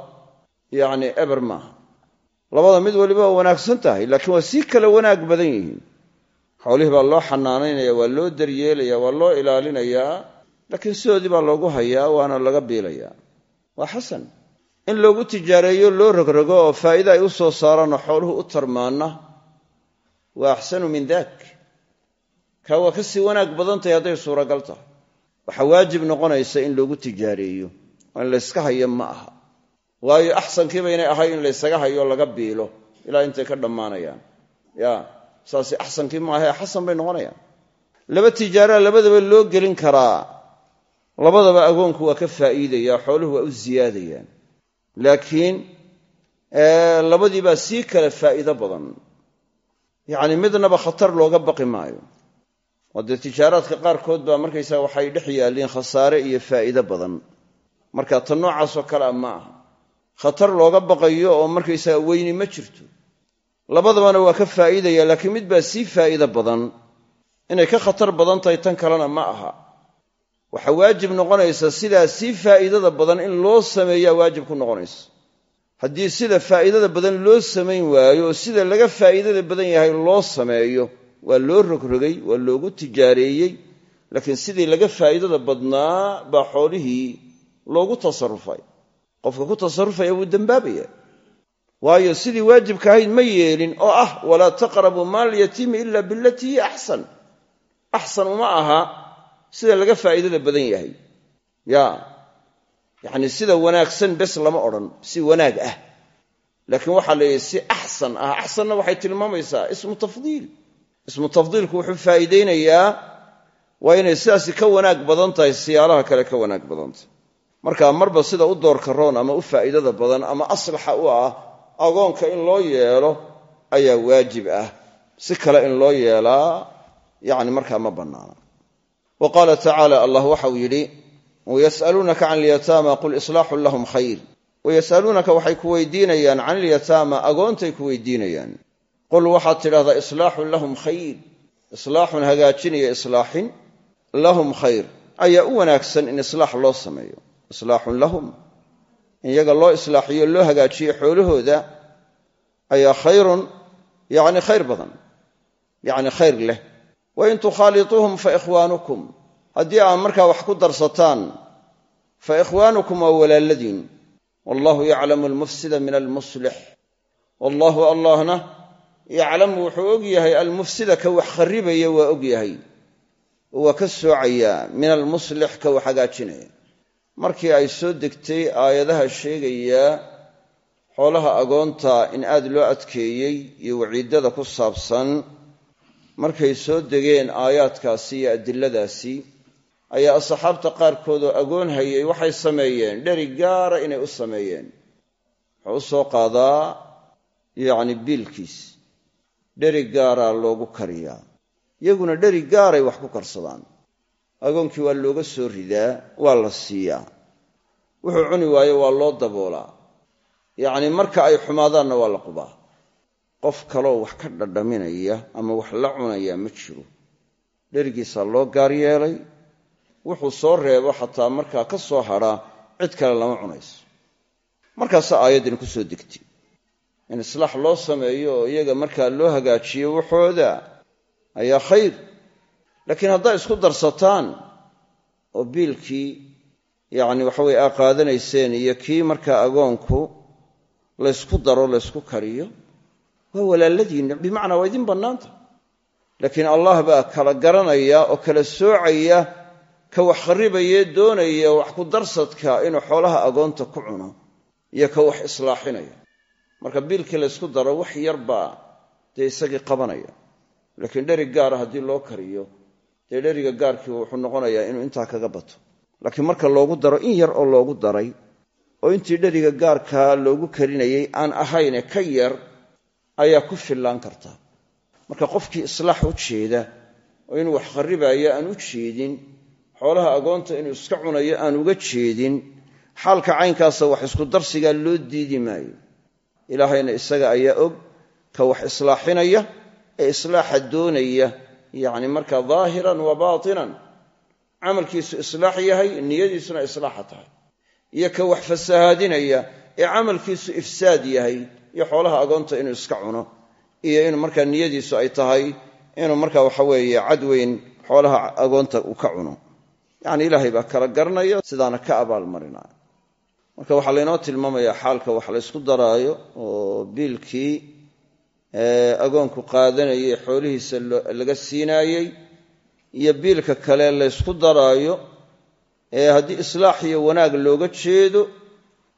yacni eber maaha. Labada mid waliba waa wanaagsan tahay laakiin waa sii kale wanaag badan yihiin. Xoolihii baa loo xanaanaynaya waa loo daryeelaya waa loo ilaalinayaa laakiin sidoodii baa loogu hayaa waana laga biilayaa. Waa xasan in loogu tijaareeyo loo rogrogo oo faa'iide ay u soo saaraanoo xooluhu u tarmaanna waa axsanu min daak. Kaa waa ka sii wanaag badan tahay hadday suuragal tahay. Waxaa waajib noqonaysa in loogu tijaareeyo oo in layska hayo ma aha. Waayo axsankiiba inay ahay in laysaga hayo laga biilo ilaa intay ka dhammaanayaan. Ya saasi axsankii ma ahae xasan bay noqonayaan. Laba tijaaraa labadaba loo gelin karaa. Labadaba agoonku waa ka faa'iidaya xooluhu waa u ziyaadayaan laakiin labadiibaa sii kale faa'iido badan. Yacni midnaba khatar looga baqi maayo. Oo tijaaraadka qaarkood baa markaysaga waxay dhex yaalliin khasaare iyo faa'iido badan. Marka tan noocaasoo kale a ma aha. Khatar looga baqayo oo markaysaga weyni ma jirto. Labadabana waa ka faa'iidaya laakiin mid baa sii faa'iido badan. Inay ka khatar badan tahay tan kalena ma aha waxaa waajib noqonaysa sidaa sii faa'iidada badan in loo sameeyaa waajib ku noqonaysa. Haddii sida faa'iidada badan loo samayn waayo oo sida laga faa'iidada badan yahay loo sameeyo waa loo rogrogay waa loogu tijaareeyey laakiin sidii laga faa'iidada badnaa baa xoolihii loogu tasarufay qofka ku tasarufaya wuu dembaabaya waayo sidii waajibka ahayd ma yeelin oo ah walaa taqrabuu maal yatiimi ila bilatii axsan axsan uma aha sida laga faa'iidada badan yahay. Ya. Yacni sida wanaagsan bes lama odhan si wanaag ah. Laakiin waxaa la yidhi si axsan ah. Axsanna waxay tilmaamaysaa ismu tafdiil. Ismu tafdiilku wuxuu faa'iidaynayaa waa inay sidaasi ka wanaag badan tahay siyaalaha kale ka wanaag badan tahay. Marka marba sida u doorka roon ama u faa'iidada badan ama aslaxa u ah agoonka in loo yeelo ayaa waajib ah. Si kale in loo yeelaa yacni markaa ma bannaana wa qaala tacaala allah waxau yidhi wayas'aluunaka can ilyataama qul islaaxun lahum khayr. Wayas'aluunaka waxay ku weydiinayaan can ilyataama agoontay ku weydiinayaan. Qul waxaad tidhahdaa islaaxun lahum khayr. Islaaxun hagaajinaya islaaxin lahum khayr. Ayaa u wanaagsan in islaax loo sameeyo. Islaaxun lahum. In iyaga loo islaaxiyo loo hagaajiyo xoolahooda ayaa khayrun yacni khayr badan. Yacni wain tukhaaliuuhum fa ikhwaanukum. Haddii aad markaa wax ku darsataan fa ikhwaanukum waa walaaladiin. Wallahu yaclamu almufsida min almuslix. Wallahu allahna yaclamu wuxuu og yahay almufsida ka wax kharribaya waa og yahay. Oo ka soocayaa min almuslix ka wax hagaajinaya markii ay soo degtay aayadaha sheegayaa xoolaha agoonta in aad loo adkeeyey iyo waciidada ku saabsan markay soo degeen aayaadkaasi iyo adiladaasi ayaa asxaabta qaarkood oo agoon hayay waxay sameeyeen dheri gaara inay u sameeyeen. Wuxuu u soo qaadaa yacni biilkiis. Dheri gaaraa loogu kariyaa. Iyaguna dheri gaaray wax ku karsadaan. Agoonkii waa looga soo ridaa waa la siiyaa. Wuxuu cuni waayo waa loo daboolaa yacni marka ay xumaadaanna waa la qubaa qof kaloo wax ka dhadhaminaya ama wax la cunaya ma jiro. Dherigiisaa loo gaar yeelay wuxuu soo reebo xataa markaa ka soo hadhaa cid kale lama cunayso. Markaasaa aayaddani ku soo degtay. In islaax loo sameeyo oo iyaga markaa loo hagaajiyo waxooda ayaa khayr. Laakiin haddaa isku darsataan oo biilkii yacni waxaweye aa qaadanayseen iyo kii markaa agoonku laysku daro laysku kariyo waa walaaladiinna bimacnaa waa idin bannaanta. Laakiin allah baa kala garanaya oo kala soocaya ka wax kharribayee doonaya wax ku darsadka inuu xoolaha agoonta ku cuno iyo ka wax islaaxinaya. Marka biilkii laysku daro wax yar baa dee isagii qabanaya. Laakiin dherig gaara haddii loo kariyo dee dheriga gaarkii wuxuu noqonayaa inuu intaa kaga bato. Laakiin marka loogu daro in yar oo loogu daray oo intii dheriga gaarkaa loogu karinayay aan ahayne ka yar ayaa ku fillaan karta. Marka qofkii islaax u jeeda oo inuu wax kharribaayo aan u jeedin xoolaha agoonta inuu iska cunayo aan uga jeedin xaalka caynkaasa wax isku darsigaa loo diidi maayo. Ilaahayna isaga ayaa og ka wax islaaxinaya ee islaaxa doonaya yacni markaa daahiran wa baatinan. Camalkiisu islaax yahay niyadiisuna islaaxa tahay. Iyo ka wax fasahaadinaya ee camalkiisu ifsaad yahay iyo xoolaha agoonta inuu iska cuno iyo inuu markaa niyadiisu ay tahay inuu markaa waxa weeye cadweyn xoolaha agoonta uu ka cuno. Yacni ilaahay baa kala garanaya sidaana ka abaalmarinaya marka waxaa laynoo tilmaamayaa xaalka wax laysku daraayo oo biilkii agoonku qaadanayay xoolihiisa laga siinaayey iyo biilka kale laysku daraayo ee haddii islaax iyo wanaag looga jeedo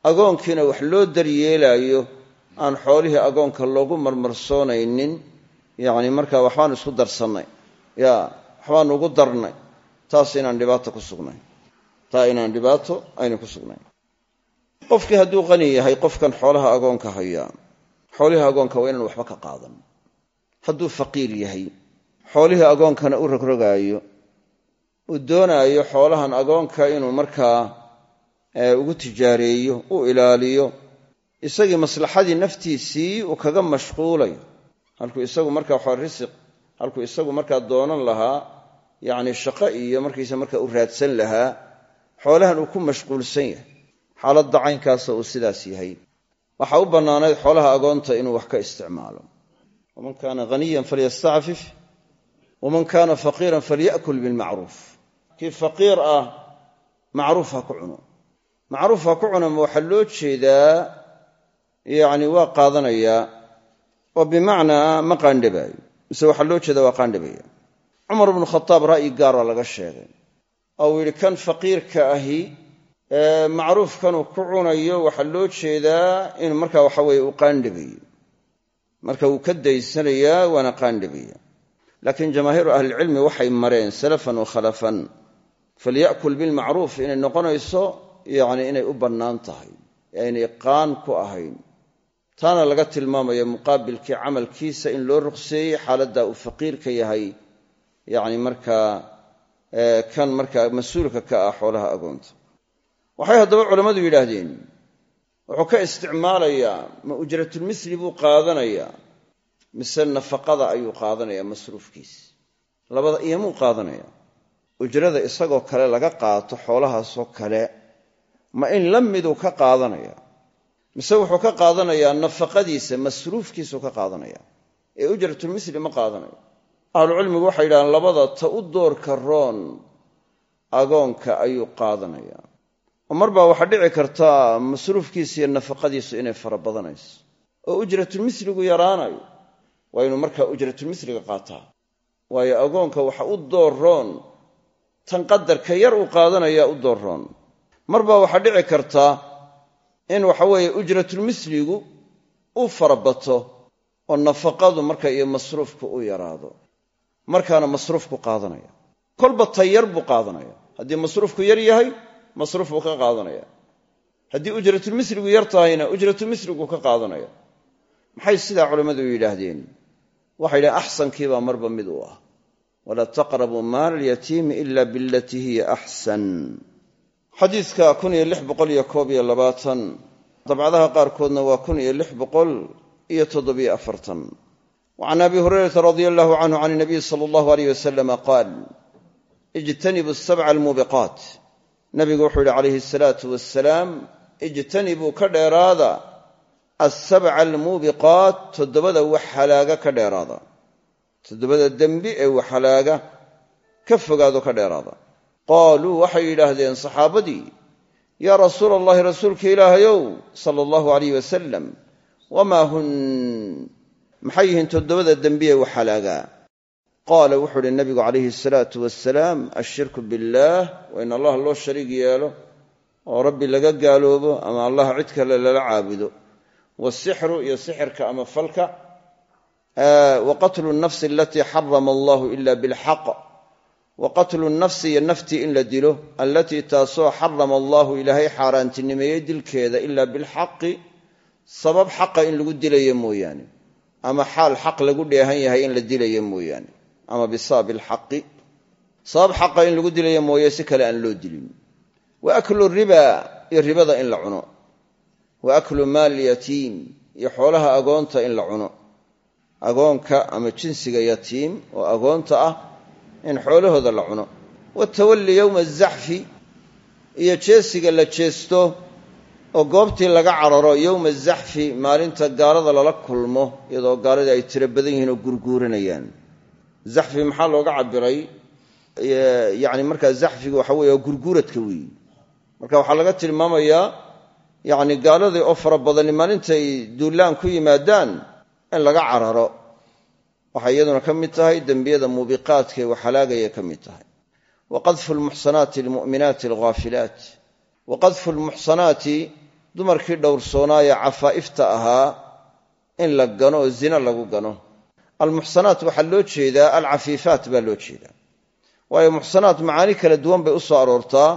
agoonkiina wax loo daryeelaayo aan xoolihii agoonka loogu marmarsoonaynin yacni markaa waxbaanu isku darsannay. Ya waxbaanu ugu darnay. Taas inaan dhibaato ku sugnayn taa inaan dhibaato aynu ku sugnayn qofkii hadduu qani yahay qofkan xoolaha agoonka hayaa xoolihii agoonka waa inaan waxba ka qaadan. Hadduu faqiir yahay xoolihii agoonkana u rogrogaayo uu doonaayo xoolahan agoonka inuu markaa ugu tijaareeyo u ilaaliyo isagii maslaxadii naftiisii uu kaga mashquulayo halkuu isagu markaa waxaa risiq halkuu isagu markaa doonan lahaa yacni shaqo iyo markiisa markaa u raadsan lahaa xoolahan uu ku mashquulsan yahay. Xaaladda caynkaasa uu sidaas yahay. Waxaa u bannaanayd xoolaha agoonta inuu wax ka isticmaalo. Waman kaana haniyan falyastacfif waman kaana faqiiran falya'kul bilmacruuf. Kii faqiir ah macruuf ha ku cuno. Macruuf ha ku cuno ma waxaa loo jeedaa yacni waa qaadanayaa oo bimacnaa ma qaandhabaayo mise waxaa loo jeedaa waa qaandhabaya cumar bnu khataab ra'yi gaara laga sheegay. Oo uu yidhi kan faqiirka ahi macruufkanuu ku cunayo waxaa loo jeedaa in markaa waxa weye uu qaandhabayo marka wuu ka daysanayaa waana qaandhabaya laakiin jamaahiiru ahlicilmi waxay mareen salafan wa khalafan falya'kul bilmacruuf inay noqonayso yacni inay u bannaan tahay aynay qaan ku ahayn taana laga tilmaamaya muqaabilkii camalkiisa in loo ruqseeyey xaaladda uu faqiirka yahay yacni markaa kan markaa mas'uulka ka ah xoolaha agoonta. Waxay haddaba culammadu yidhaahdeen wuxuu ka isticmaalayaa ma ujratulmisli buu qaadanayaa mise nafaqada ayuu qaadanayaa masruufkiis. Labada iyomuu qaadanaya? Ujrada isagoo kale laga qaato xoolahaasoo kale ma in la miduu ka qaadanaya mise wuxuu ka qaadanayaa nafaqadiisa masruufkiisuu ka qaadanaya ee ujratulmisli ma qaadanayo. Ahlucilmigu waxay yidhahdeen labada ta u doorka roon agoonka ayuu qaadanayaa. Oo mar baa waxaa dhici karta masruufkiisa iyo nafaqadiisu inay fara badanayso. Oo ujratulmisligu yaraanayo. Waa inuu markaa ujratulmisliga qaataa. Waayo agoonka waxa u doorroon tan qadarka yar uu qaadanayaa u doorroon mar baa waxaa dhici karta in waxaweeye ujratulmisligu u farabato oo nafaqadu marka iyo masruufku u yaraado. Markaana masruufku qaadanaya. Kolba ta yar buu qaadanaya. Haddii masruufku yar yahay masruuf buu ka qaadanaya. Haddii ujratulmisligu yar tahayna ujratulmisligu ka qaadanaya. Maxay sidaa culammadu yidhaahdeen? Waxay yidhahen axsankiibaa marba mid u ah. Walaa taqrabuu maala alyatiimi ila bilatii hiya axsan xadiidka kun iyo lix boqol iyo koob iyo labaatan dabcadaha qaarkoodna waa kun iyo lix boqol iyo toddobiyo afartan. Wa can abi hurayrata radia allahu canhu can nabiyi sala allahu aleyh wasalama qaal ijtanibu sabca almuubiqaat nabigu wuxuu yidhi calayhi asalaatu wasalaam ijtanibuu ka dheeraada asabca almuubiqaat toddobada wax halaaga ka dheeraada. Toddobada dembi ee wax halaaga ka fogaado ka dheeraada qaaluu waxay yidhaahdeen saxaabadii yaa rasuula allahi rasuulka ilaahayow sala allahu alayh wasalam wamaa hun maxay yihiin toddobada dembi ee wax halaagaa qaala wuxuu uhi nabigu calayhi asalaatu wasalaam ashirku billaah waa in allah loo shariig yeelo oo rabbi laga gaaloobo ama allah cid kale lala caabudo. Wasixru iyo sixirka ama falka wa qatlu nafsi alatii xarama allahu ila bilxaq wa nafsi iyo naftii in la dilo allatii taasoo xarama allahu ilaahay xaaraantinimeeyey dilkeeda ila bilxaqi sabab xaqa in lagu dilayo mooyaane ama xaal xaq lagu dheehan yahay in la dilayo mooyaane ama bisababi alxaqi sabab xaqa in lagu dilayo mooye si kale aan loo dilin. Wa aklu riba iyo ribada in la cuno. Wa aklu maal yatiim iyo xoolaha agoonta in la cuno. Agoonka ama jinsiga yatiim oo agoonta ah in xoolahooda la cuno. Watawalli yowma azaxfi iyo jeesiga la jeesto oo goobtii laga cararo yowma azaxfi maalinta gaalada lala kulmo iyadoo gaaladii ay tiro badan yihiin oo gurguuranayaan zaxfi maxaa looga cabiray yani markaa zaxfiga waxa weye gurguuradka weeyi. Marka waxaa laga tilmaamayaa yani gaaladii oo fara badani maalintay duulaan ku yimaadaan in laga cararo waxay iyaduna ka mid tahay dembiyada muubiqaadkae waxhalaagaya ka mid tahay. Wa qadfu lmuxsanaati almu'minaati alghaafilaat wa qadfu lmuxsanaati dumarkii dhowrsoonaaye cafaa'ifta ahaa in la gano oo zina lagu gano. Almuxsanaat waxaa loo jeedaa alcafiifaat baa loo jeedaa. Waayo muxsanaat macaani kala duwan bay u soo aroortaa.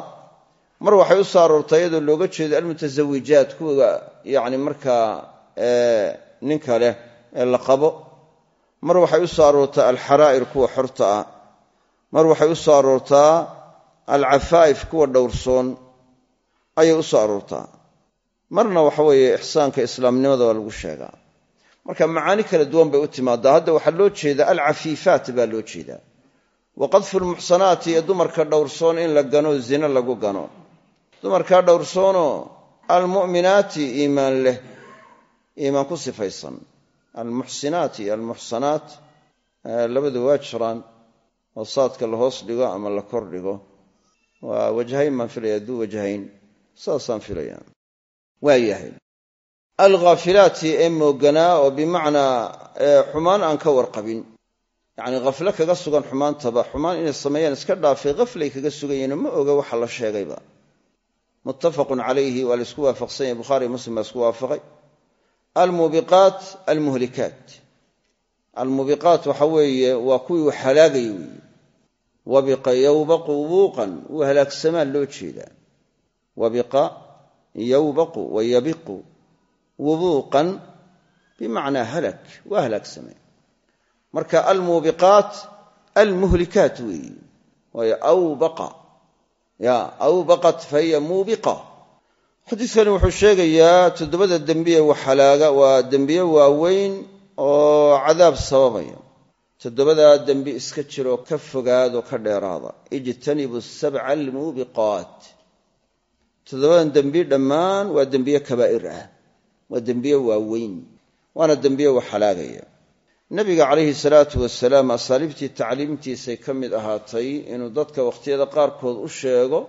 Mar waxay u soo aroortaa iyadoo looga jeedo almutasawijaat kuwa yani markaa ninka leh ee la qabo mar waxay u soo aroortaa alxaraa'ir kuwa xorta ah mar waxay u soo aroortaa alcafaa'if kuwa dhowrsoon ayay u soo aroortaa. Marna waxa weeye ixsaanka islaamnimada waa lagu sheegaa. Marka macaani kala duwan bay u timaadaa. Hadda waxaa loo jeedaa alcafiifaat baa loo jeedaa. Wa qadfu lmuxsanaati iyo dumarka dhowrsoon in la gano zina lagu gano. Dumarkaa dhowrsoonoo almu'minaati iimaan leh iimaan ku sifaysan almuxsinaat iyo almuxsanaat labadu waa jiraan oo saadka la hoos dhigo ama la kor dhigo. Waa wajhayn baan filaya duu wajhayn saasaan filaya waa alghaafilaati ee mooganaa oo bimacnaa xumaan aan ka warqabin. Yacni khafle kaga sugan xumaantaba xumaan inay sameeyaan iska dhaafay khaflay kaga sugayiino ma oga waxa la sheegayba. Muttafaqun calayhi waa la isku waafaqsan yahy bukhaari muslim baa isku waafaqay almuubiqaat almuhlikaat. Almuubiqaat waxa weeye waa kuwii wax halaagaya weeye. Wabiqa yowbaqu wubuuqan wuu halaagsamaan loo jeedaa. Wabiqa yowbaqu wa yabiqu wubuuqan bimacnaa halak waa halaagsameen marka almuubiqaat almuhlikaat weeye. Waayo awbaqa. Ya awbaqat fahiya muubiqa xadiidkani wuxuu sheegayaa toddobada dembiye wax halaaga waa dembiye waaweyn oo cadaab sababaya. Toddobadaa dembi iska jiroo ka fogaado ka dheeraada. Ijtanibu sabca almuubiqaat toddobadan dembi dhammaan waa dembiye kabaa'ir ah. Waa dembiye waaweyn. Waana dembiye wax halaagaya nabiga calayhi salaatu wasalaam asaaliibtii tacliimtiisay ka mid ahaatay inuu dadka wakhtiyada qaarkood u sheego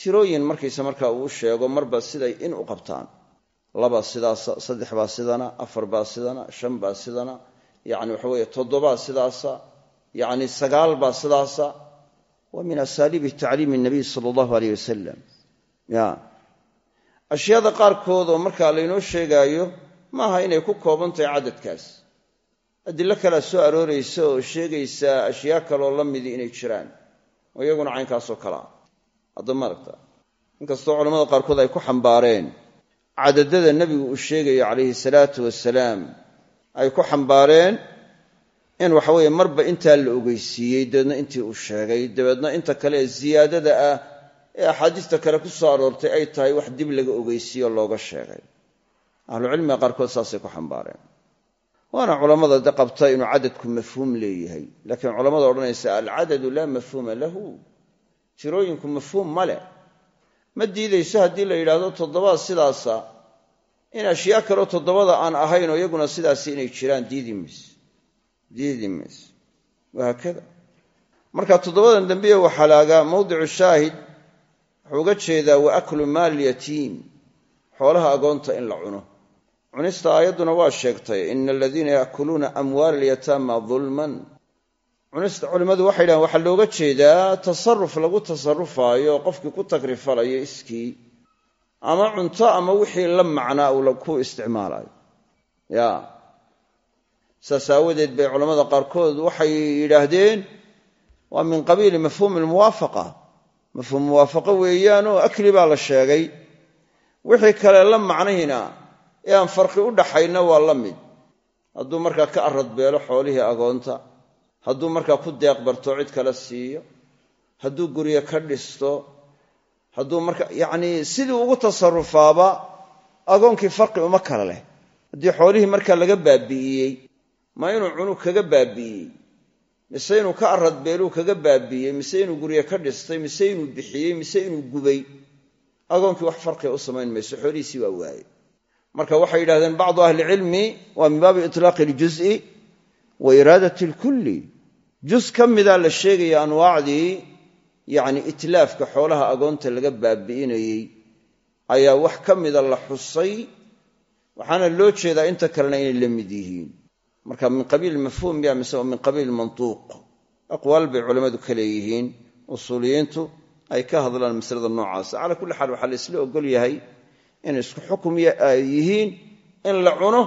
tirooyin markaysa markaa uu sheego marba siday in u qabtaan. Laba sidaasa saddex baa sidana afar baa sidana shan baa sidana yani waxa weeye toddobaa sidaasa yani sagaal baa sidaasa. Waa min asaaliibi tacliimi nabiy sala allahu aleyh wasalam ya. Ashyaada qaarkood oo markaa laynoo sheegaayo maaha inay ku kooban tahay cadadkaas adilo kalea soo arooraysa oo sheegaysa ashyaa kaloo la midii inay jiraan. Oo iyaguna caynkaasoo kalea hadda maaragta inkastoo culamada qaarkood ay ku xambaareen cadadada nebigu uu sheegayo calayhi salaatu wasalaam ay ku xambaareen in waxaweeye marba intaa la ogeysiiyey dabeedna intii uu sheegay dabeedna inta kale ee ziyaadada ah ee axaadiista kale ku soo aroortay ay tahay wax dib laga ogeysiiyo looga sheegay. Ahlucilmiga qaarkood saasay ku xambaareen. Waana culammada de qabta inuu cadadku mafhuum leeyahay laakiin culammada odhanaysa alcadadu laa mafhuuma lahu tirooyinku mafhuum ma leh. Ma diidayso haddii la yidhaahdo toddobaa sidaasa in ashyaa kaleo toddobada aan ahayn oo iyaguna sidaasi inay jiraan diidi mayse diidi mayse wahaakada marka toddobadan dembiye wax halaagaa mawdicu shaahid wuxuu uga jeedaa wa aklu maal yatiim xoolaha agoonta in la cuno. Cunista aayadduna waa sheegtay ina aladiina yaakuluuna amwaala alyataama dulman cunista culimmadu waxay dhahen waxaa looga jeedaa tasaruf lagu tasarufaayo qofkii ku tagrifalayo iskii ama cunto ama wixii la macnaa uu ku isticmaalayo ya saas aawadeed bay culammada qaarkood waxay yidhaahdeen waa min qabiili mafhuumi almuwaafaqa. Mafhuum muwaafaqo weeyaan oo akli baa la sheegay. Wixii kale la macnayna ee aan farqi u dhaxayna waa la mid. Hadduu markaa ka aradbeelo xoolihii agoonta hadduu markaa ku deeq barto cid kale siiyo. Hadduu guryo ka dhisto hadduu marka yacnii sidii ugu tasarufaaba agoonkii farqi uma kala leh. Haddii xoolihii markaa laga baabi'iyey ma inuu cunug kaga baabi'iyey mise inuu ka aradbeeluu kaga baabi'iyey mise inuu guryo ka dhistay? Mise inuu bixiyey? Mise inuu gubay? Agoonkii wax farqiga u samayn mayso xoolihiisii waa waaye marka waxay yidhahdeen bacdu ahlicilmi waa min baabi itlaaqi iljuzi wa iraadati alkulli jus ka mida la sheegaya anwaacdii yacni itlaafka xoolaha agoonta laga baabi'inayey ayaa wax ka mida la xusay waxaana loo jeedaa inta kalena inay la mid yihiin. Marka min qabiil mafhuum ya mise min qabiil mantuuq. Aqwaal bay culammadu ka leeyihiin usuuliyiintu ay ka hadlaan masalada noocaasa calaa kulli xaal waxaa la isla ogol yahay inay isku xukum yihiin in la cuno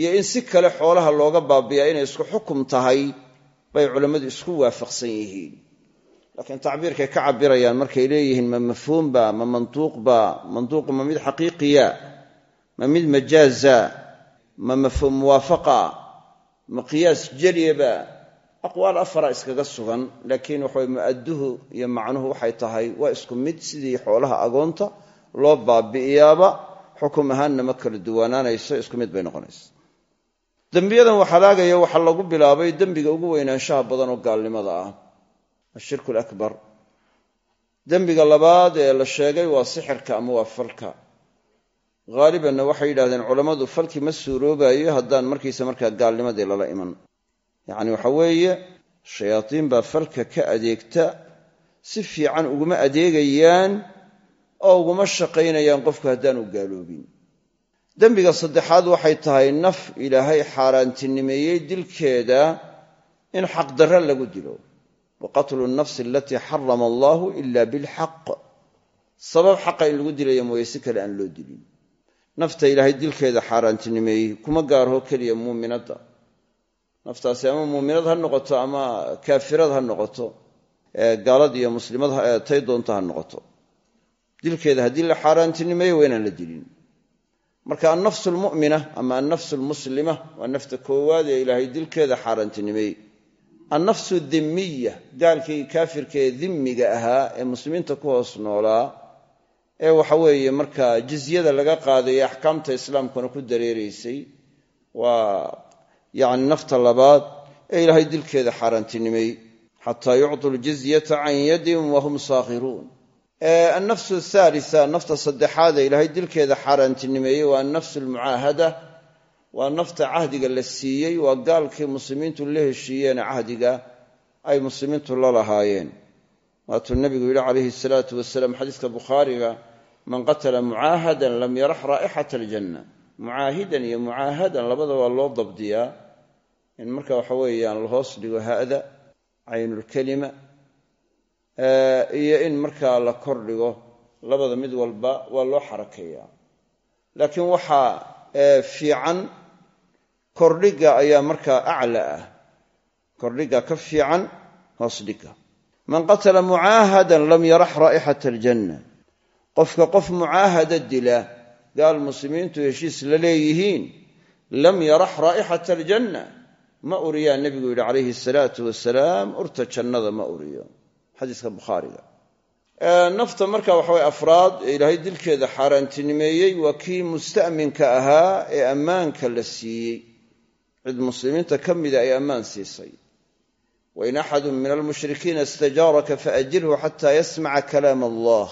iyo in si kale xoolaha looga baabiyaa inay isku xukum tahay bay culammadu isku waafaqsan yihiin. Laakiin tacbiirkay ka cabirayaan markay leeyihiin ma mafhuumba ma mantuuqba mantuuqu ma mid xaqiiqiya ma mid majaaza ma mafhuum muwaafaqa ma qiyaas jeliyaba aqwaal afara iskaga sugan laakiin waxaway mu'adduhu iyo macnuhu waxay tahay waa isku mid sidii xoolaha agoonta loo baabi'iyaaba xukum ahaanna ma kala duwanaanayso isku mid bay noqonaysa dembiyadan waxalaagaya waxaa lagu bilaabay dembiga ugu weynaanshaha badan oo gaalnimada ah. Ashirku alakbar dembiga labaad ee la sheegay waa sixirka ama waa falka. Haalibanna waxay yidhahdeen culammadu falki ma suuroobayo haddaan markiisa markaa gaalnimadii lala iman. Yacni waxa weeye shayaadiin baa falka ka adeegta si fiican uguma adeegayaan oo uguma shaqaynayaan qofku haddaanu gaaloobin dembiga saddexaad waxay tahay naf ilaahay xaaraantinimeeyey dilkeeda in xaqdarra lagu dilo. Wa qatlu nafsi alatii xarama allaahu ila bilxaq. Sabab xaqa in lagu dilaya mooye si kale aan loo dilin. Nafta ilaahay dilkeeda xaaraantinimeeyey kuma gaarho keliya muuminadda. Naftaasi ama muuminad ha noqoto ama kaafirad ha noqoto gaalad iyo muslimad tay doonto ha noqoto. Dilkeeda haddii dilin marka annafsu almu'mina ama annafsu almuslima waa nafta koowaad ee ilaahay dilkeeda xaaraantinimeeyey annafsu dhimmiya gaalkii kaafirka ee ahaa ee muslimiinta ku hoos noolaa ee waxa weeye markaa jizyada laga qaadayo axkaamta islaamkuna ku dareeraysay waa yacni nafta labaad ee ilaahay dilkeeda xaaraantinimeeyey xataa yucطu ljizyata can yadin wahum saakhiruun annafsu athaalisa nafta saddexaad ee ilaahay dilkeeda xaaraantinimeeyey waa annafsu almucaahada waa nafta cahdiga la siiyey waa gaalkii muslimiintu la heshiiyeen cahdiga ay muslimiintu la lahaayeen. Waatuu nabigu yidhi calayhi salaatu wasalaam xadiiska bukhaariga man qatala mucaahadan lam yarax raa'ixata aljanna. Mucaahidan iyo mucaahadan labada waa loo dabdiyaa. In marka waxa weeyaan la dhigo ha'da caynulkelima iyo in markaa la kor dhigo labada mid walba waa loo xarakeeyaa laakiin waxaa fiican kordhiga ayaa markaa acla ah. Kordhiga ka fiican hoos dhiga. Man qatala mucaahadan lam yarax raa'ixata aljanna. Qofka qof mucaahada dila gaal muslimiintu heshiis la leeyihiin lam yarax raa'ixata aljanna. Ma uriyaa nebigu yidhi calayhi salaatu wasalaam urta jannada ma uriyo xadiiska bukhaariga. Nafta marka waxaway afraad ee ilaahay dilkeeda xaaraantinimeeyey waa kii musta'minka ahaa ee ammaanka la siiyey. Cid muslimiinta ka mida ay ammaan siisay. Wain axadu min almushrikiina istajaaraka faajirhu xata yasmaca kalaam allah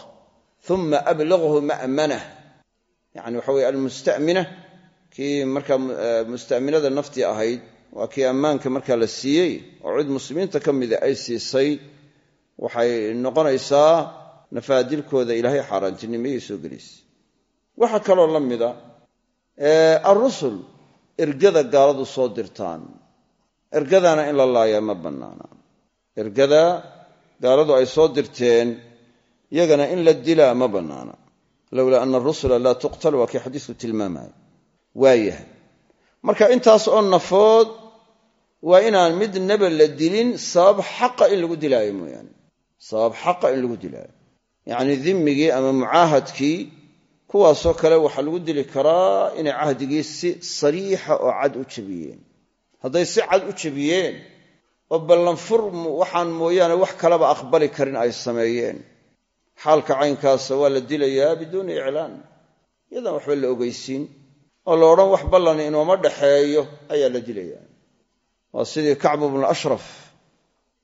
uma ablaghu ma'manah yani waxa weye almustamina kii markaa musta'minada naftii ahayd waa kii ammaanka markaa la siiyey oo cid muslimiinta ka mida waxay noqonaysaa nafaadilkooda ilaahay xaaraantinimayay soo gelaysa waxaa kaloo la mida alrusul ergada gaaladu soo dirtaan. Ergadaana in la laayaa ma bannaana. Ergada gaaladu ay soo dirteen yagana in la dilaa ma bannaana. Lowlaa ana arusula laa tuqtal waa kii xadiisku tilmaamaya waayahay marka intaas oo nafood waa inaan midnaba la dilin sabab xaqa in lagu dilaayo mooyaane sabab xaqa in lagu dilaayo. Yacnii dimmigii ama mucaahadkii kuwaasoo kale waxaa lagu dili karaa inay cahdigii si sariixa oo cad u jebiyeen hadday si cad u jebiyeen oo ballanfur waxaan mooyaane wax kalaba aqbali karin ay sameeyeen. Xaalka caynkaasa waa la dilayaa biduuni iclaan. Iyadaan waxba la ogeysiin oo la odhan wax ballani inooma dhaxeeyo ayaa la dilayaa. Waa sidii kacbu bnu ashraf.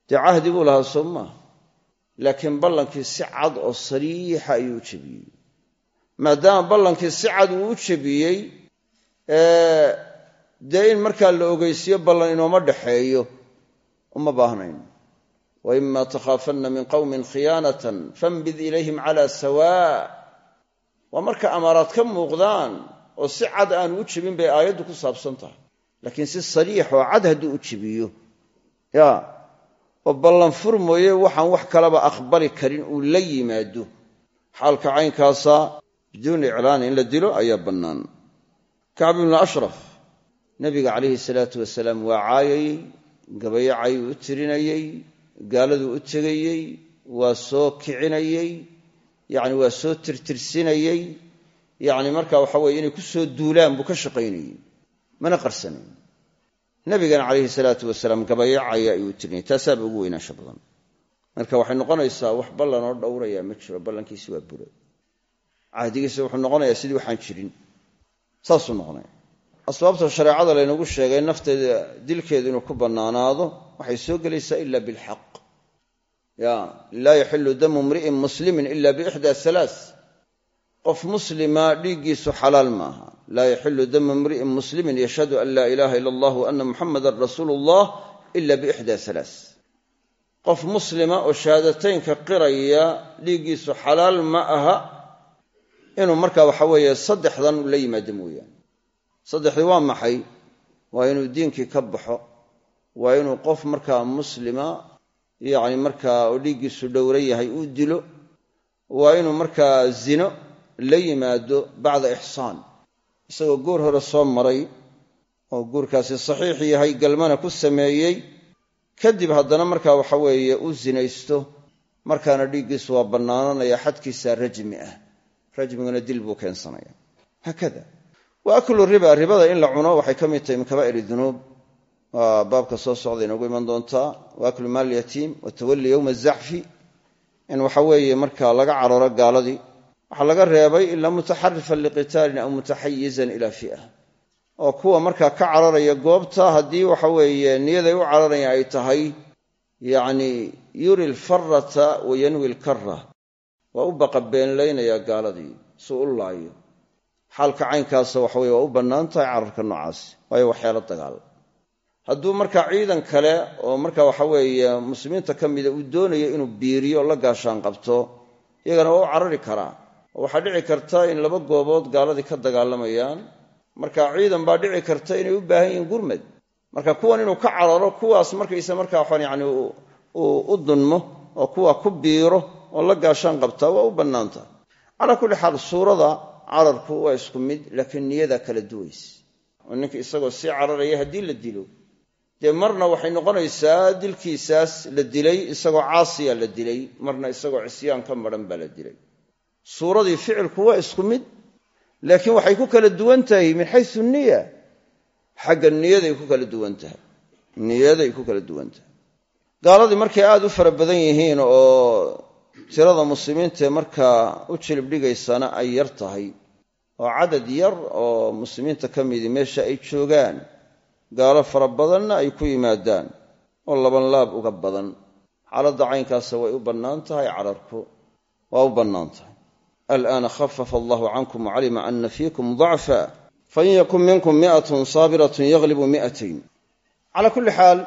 Dee cahdi buu lahaa soo maaha laakiin ballankii si cad oo sariixa ayuu u jebiyey maadaama ballankii si cad uu u jebiyey dee in markaa la ogeysiiyo ballan inooma dhaxeeyo uma baahnayn. Wa ima takhaafanna min qowmin khiyaanatan fambid ilayhim cala sawaa. Waa marka amaaraad ka muuqdaan oo si cad aanu u jebin bay aayaddu ku saabsan tahay. Laakiin si sariix oo cad hadduu u jebiyo ya oo ballanfur mooye waxaan wax kalaba aqbali karin uu la yimaado. Xaalka caynkaasa biduuni iclaan in la dilo ayaa bannaan. Kacb ibnu ashraf nabiga calayhi salaatu wasalaam waa caayayey gabayo cayuu u tirinayey gaaladuu u tegayey waa soo kicinayey yacni waa soo tirtirsinayey yacni marka waxa weye inay ku soo duulaan buu ka shaqaynayey mana qarsanayn nabigana calayhi salaatu wasalaam gabayo caya ayuu u tirinayay taasaaba ugu weynaansha badan. Marka waxay noqonaysaa wax ballan oo dhowraya ma jiro ballankiisi waa bura cahdigiisa wuxuu noqonayaa sidii waxaan jirin. Saasuu noqonaya. Asbaabta shareecada laynagu sheegay nafteeda dilkeedu inuu ku bannaanaado waxay soo gelaysaa ila bilxaq. Ya laa yaxilu damu mri'in muslimin ila biixda halaa qof muslima dhiiggiisu xalaal maaha. Laa yaxilu damu mri'in muslimin yashhadu an laa ilaha ila allah ana muxamadan rasuulu allah ila biixda halaa qof muslima oo shahaadateynka qiraya dhiiggiisu xalaal ma aha inuu marka waxa weeye saddexdan la yimaado mooyaane. Saddexdii waa maxay? Waa inuu diinkii ka baxo. Waa inuu qof markaa muslima yacni markaa oo dhiiggiisu dhowran yahay uu dilo. Waa inuu markaa zino la yimaado bacda ixsaan. Isagoo guur hore soo maray oo guurkaasi saxiix yahay galmana ku sameeyey kadib haddana markaa waxa weeye u zinaysto markaana dhiiggiisu waa bannaananaya xadkiisa rajmi ah. Rajmiguna dil buu keensanaya. Haakada wa aklu riba ribada in la cuno waxay ka mid tahay min kabaa'ir dunuub. Waa baabka soo socda inoogu iman doontaa wa aklu maal yatiim watawalli yowma azacfi in waxa weeye marka laga cararo gaaladii waxaa laga reebay ilaa mutaxarifan liqitaalin aw mutaxayizan ila fi'a oo kuwa markaa ka cararaya goobta haddii waxa weeye niyaday u cararaya ay tahay yacni yuri lfarata wa yanwi lkara waa u baqa beenlaynayaa gaaladii suu u laayo. Xaalka caynkaasa waxa weye waa u bannaan tahay cararka noocaas waayo waxyaalo dagaal. Hadduu markaa ciidan kale oo marka waxa weeye muslimiinta ka mida uu doonayo inuu biiriyo la gaashaan qabto iyagana waa u carari karaa waxaa dhici karta in laba goobood gaaladii ka dagaalamayaan. Marka ciidan baa dhici karta inay u baahan yihiin gurmad marka kuwan inuu ka cararo kuwaas markaysa markaa waxaan yani u dunmo oo kuwa ku biiro oo la gaashaan qabtaa waa u bannaan tahay calaa kulli xaal suurada cararku waa isku mid laakiin niyadaa kala duwaysa oo ninka isagoo sii cararaya haddii la dilo. Dee marna waxay noqonaysaa dilkiisaas la dilay isagoo caasiya la dilay marna isagoo cisyaan ka maran baa la dilay suuradii ficilku waa isku mid laakiin waxay ku kala duwan tahay min xaysu niya xagga niyaday ku kala duwan tahay. Niyaday ku kala duwan tahay. Gaaladii markay aada u fara badan yihiin oo tirada muslimiintaee markaa u jilibdhigaysana ay yar tahay oo cadad yar oo muslimiinta ka midii meesha ay joogaan gaalo fara badanna ay ku yimaadaan oo labanlaab uga badan. Xaaladda caynkaasa way u bannaan tahay cararku waa u bannaan tahay alaana khafafa allahu cankum wacalima ana fiikum dacfa fain yakun minkum mi'atun saabiratun yaglibu mi'atayn calaa kulli xaal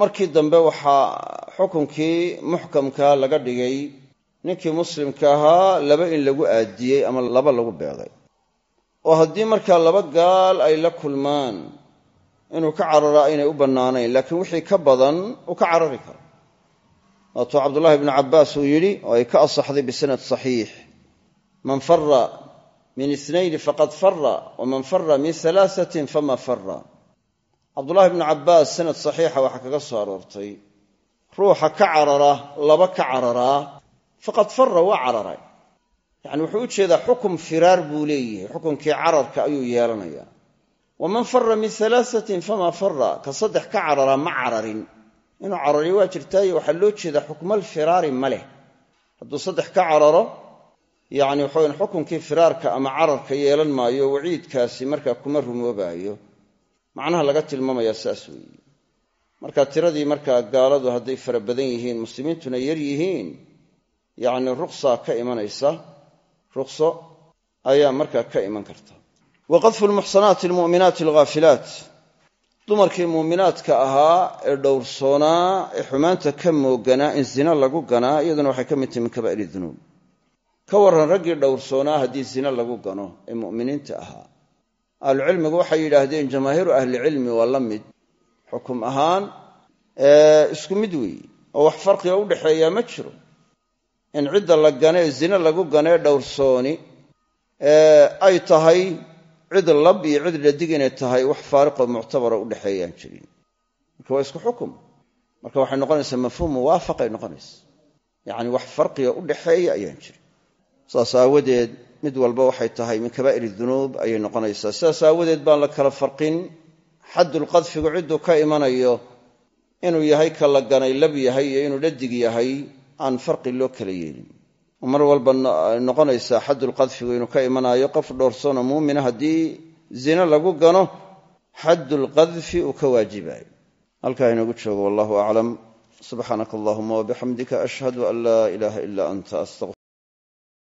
markii dambe waxaa xukunkii muxkamka laga dhigay ninkii muslimka ahaa laba in lagu aadiyey ama laba lagu beegay oo haddii markaa laba gaal ay la kulmaan inuu ka cararaa aynay u bannaanayn laakiin wixii ka badan uu ka carari karo waatuu cabdullahi bnu cabbaas uu yidhi oo ay ka asaxday bisanad saxiix man fara min inayni faqad fara waman fara min alaasatin fama fara cabdullahi bnu cabbaas sanad saxiixa waxaa kaga soo aroortay ruuxa ka carara laba ka cararaa faqad fara waa cararay. Yacni wuxuu u jeedaa xukum firaar buu leeyahay xukumkii cararka ayuu yeelanayaa. Waman fara min alaasatin fama fara ka saddex ka cararaa ma cararin. Inuu carariyo waa jirtaayo waxaa loo jeedaa xukmal firaari ma leh. Hadduu ka cararo yacni waxaweyn xukunkii firaarka ama cararka yeelan maayo waciidkaasi markaa kuma rumoobaayo. Macnaha laga tilmaamayaa saas weeye. Marka tiradii markaa gaaladu hadday fara badan yihiin muslimiintuna yar yihiin yacni ruqsa ka imanaysa ruqso ayaa markaa ka iman karta. Wa qadfu lmuxsanaati almu'minaati alghaafilaat dumarkii muuminaadka ahaa ee dhowrsoonaa ee xumaanta ka mooganaa in zina lagu ganaa iyaduna waxay ka mid tahay min kabaa'ir dunuub ka warran raggii dhowrsoonaa haddii zina lagu gano ee mu'miniinta ahaa. Ahlucilmigu waxay yidhaahdeen jamaahiiru ahlicilmi waa la mid. Xukum ahaan isku mid weeye oo wax farqiga u dhexeeyaa ma jiro. In cidda la ganee zina lagu ganee dhowrsooni ay tahay cid lab iyo cid dhadig inay tahay wax faariqoo muctabara u dhexeeyaan jirin. Marka waa isku xukum. Marka waxay noqonaysaa mafhuum muwaafaqay noqonaysa yacni wax farqiga u dhexeeya ayaan jirin saas aawadeed mid walba waxay tahay min kabaa'ir dunuub ayay noqonaysaa. Sidaas baan la kala farqin. Xaddulqadfigu cidduu ka imanayo inuu yahay ka la ganay lab yahay inuu dhadig yahay aan farqi loo kala yeelin. Mar walba noqonaysaa xaddulqadfigu inuu ka imanaayo qof dhowrsoona muumina haddii zina lagu gano xaddulqadfi uu ka waajibayo halkaa inagu joogo wallahu aclam. Subxaanaka allahuma wabixamdika ashhadu an laa ilaaha ila anta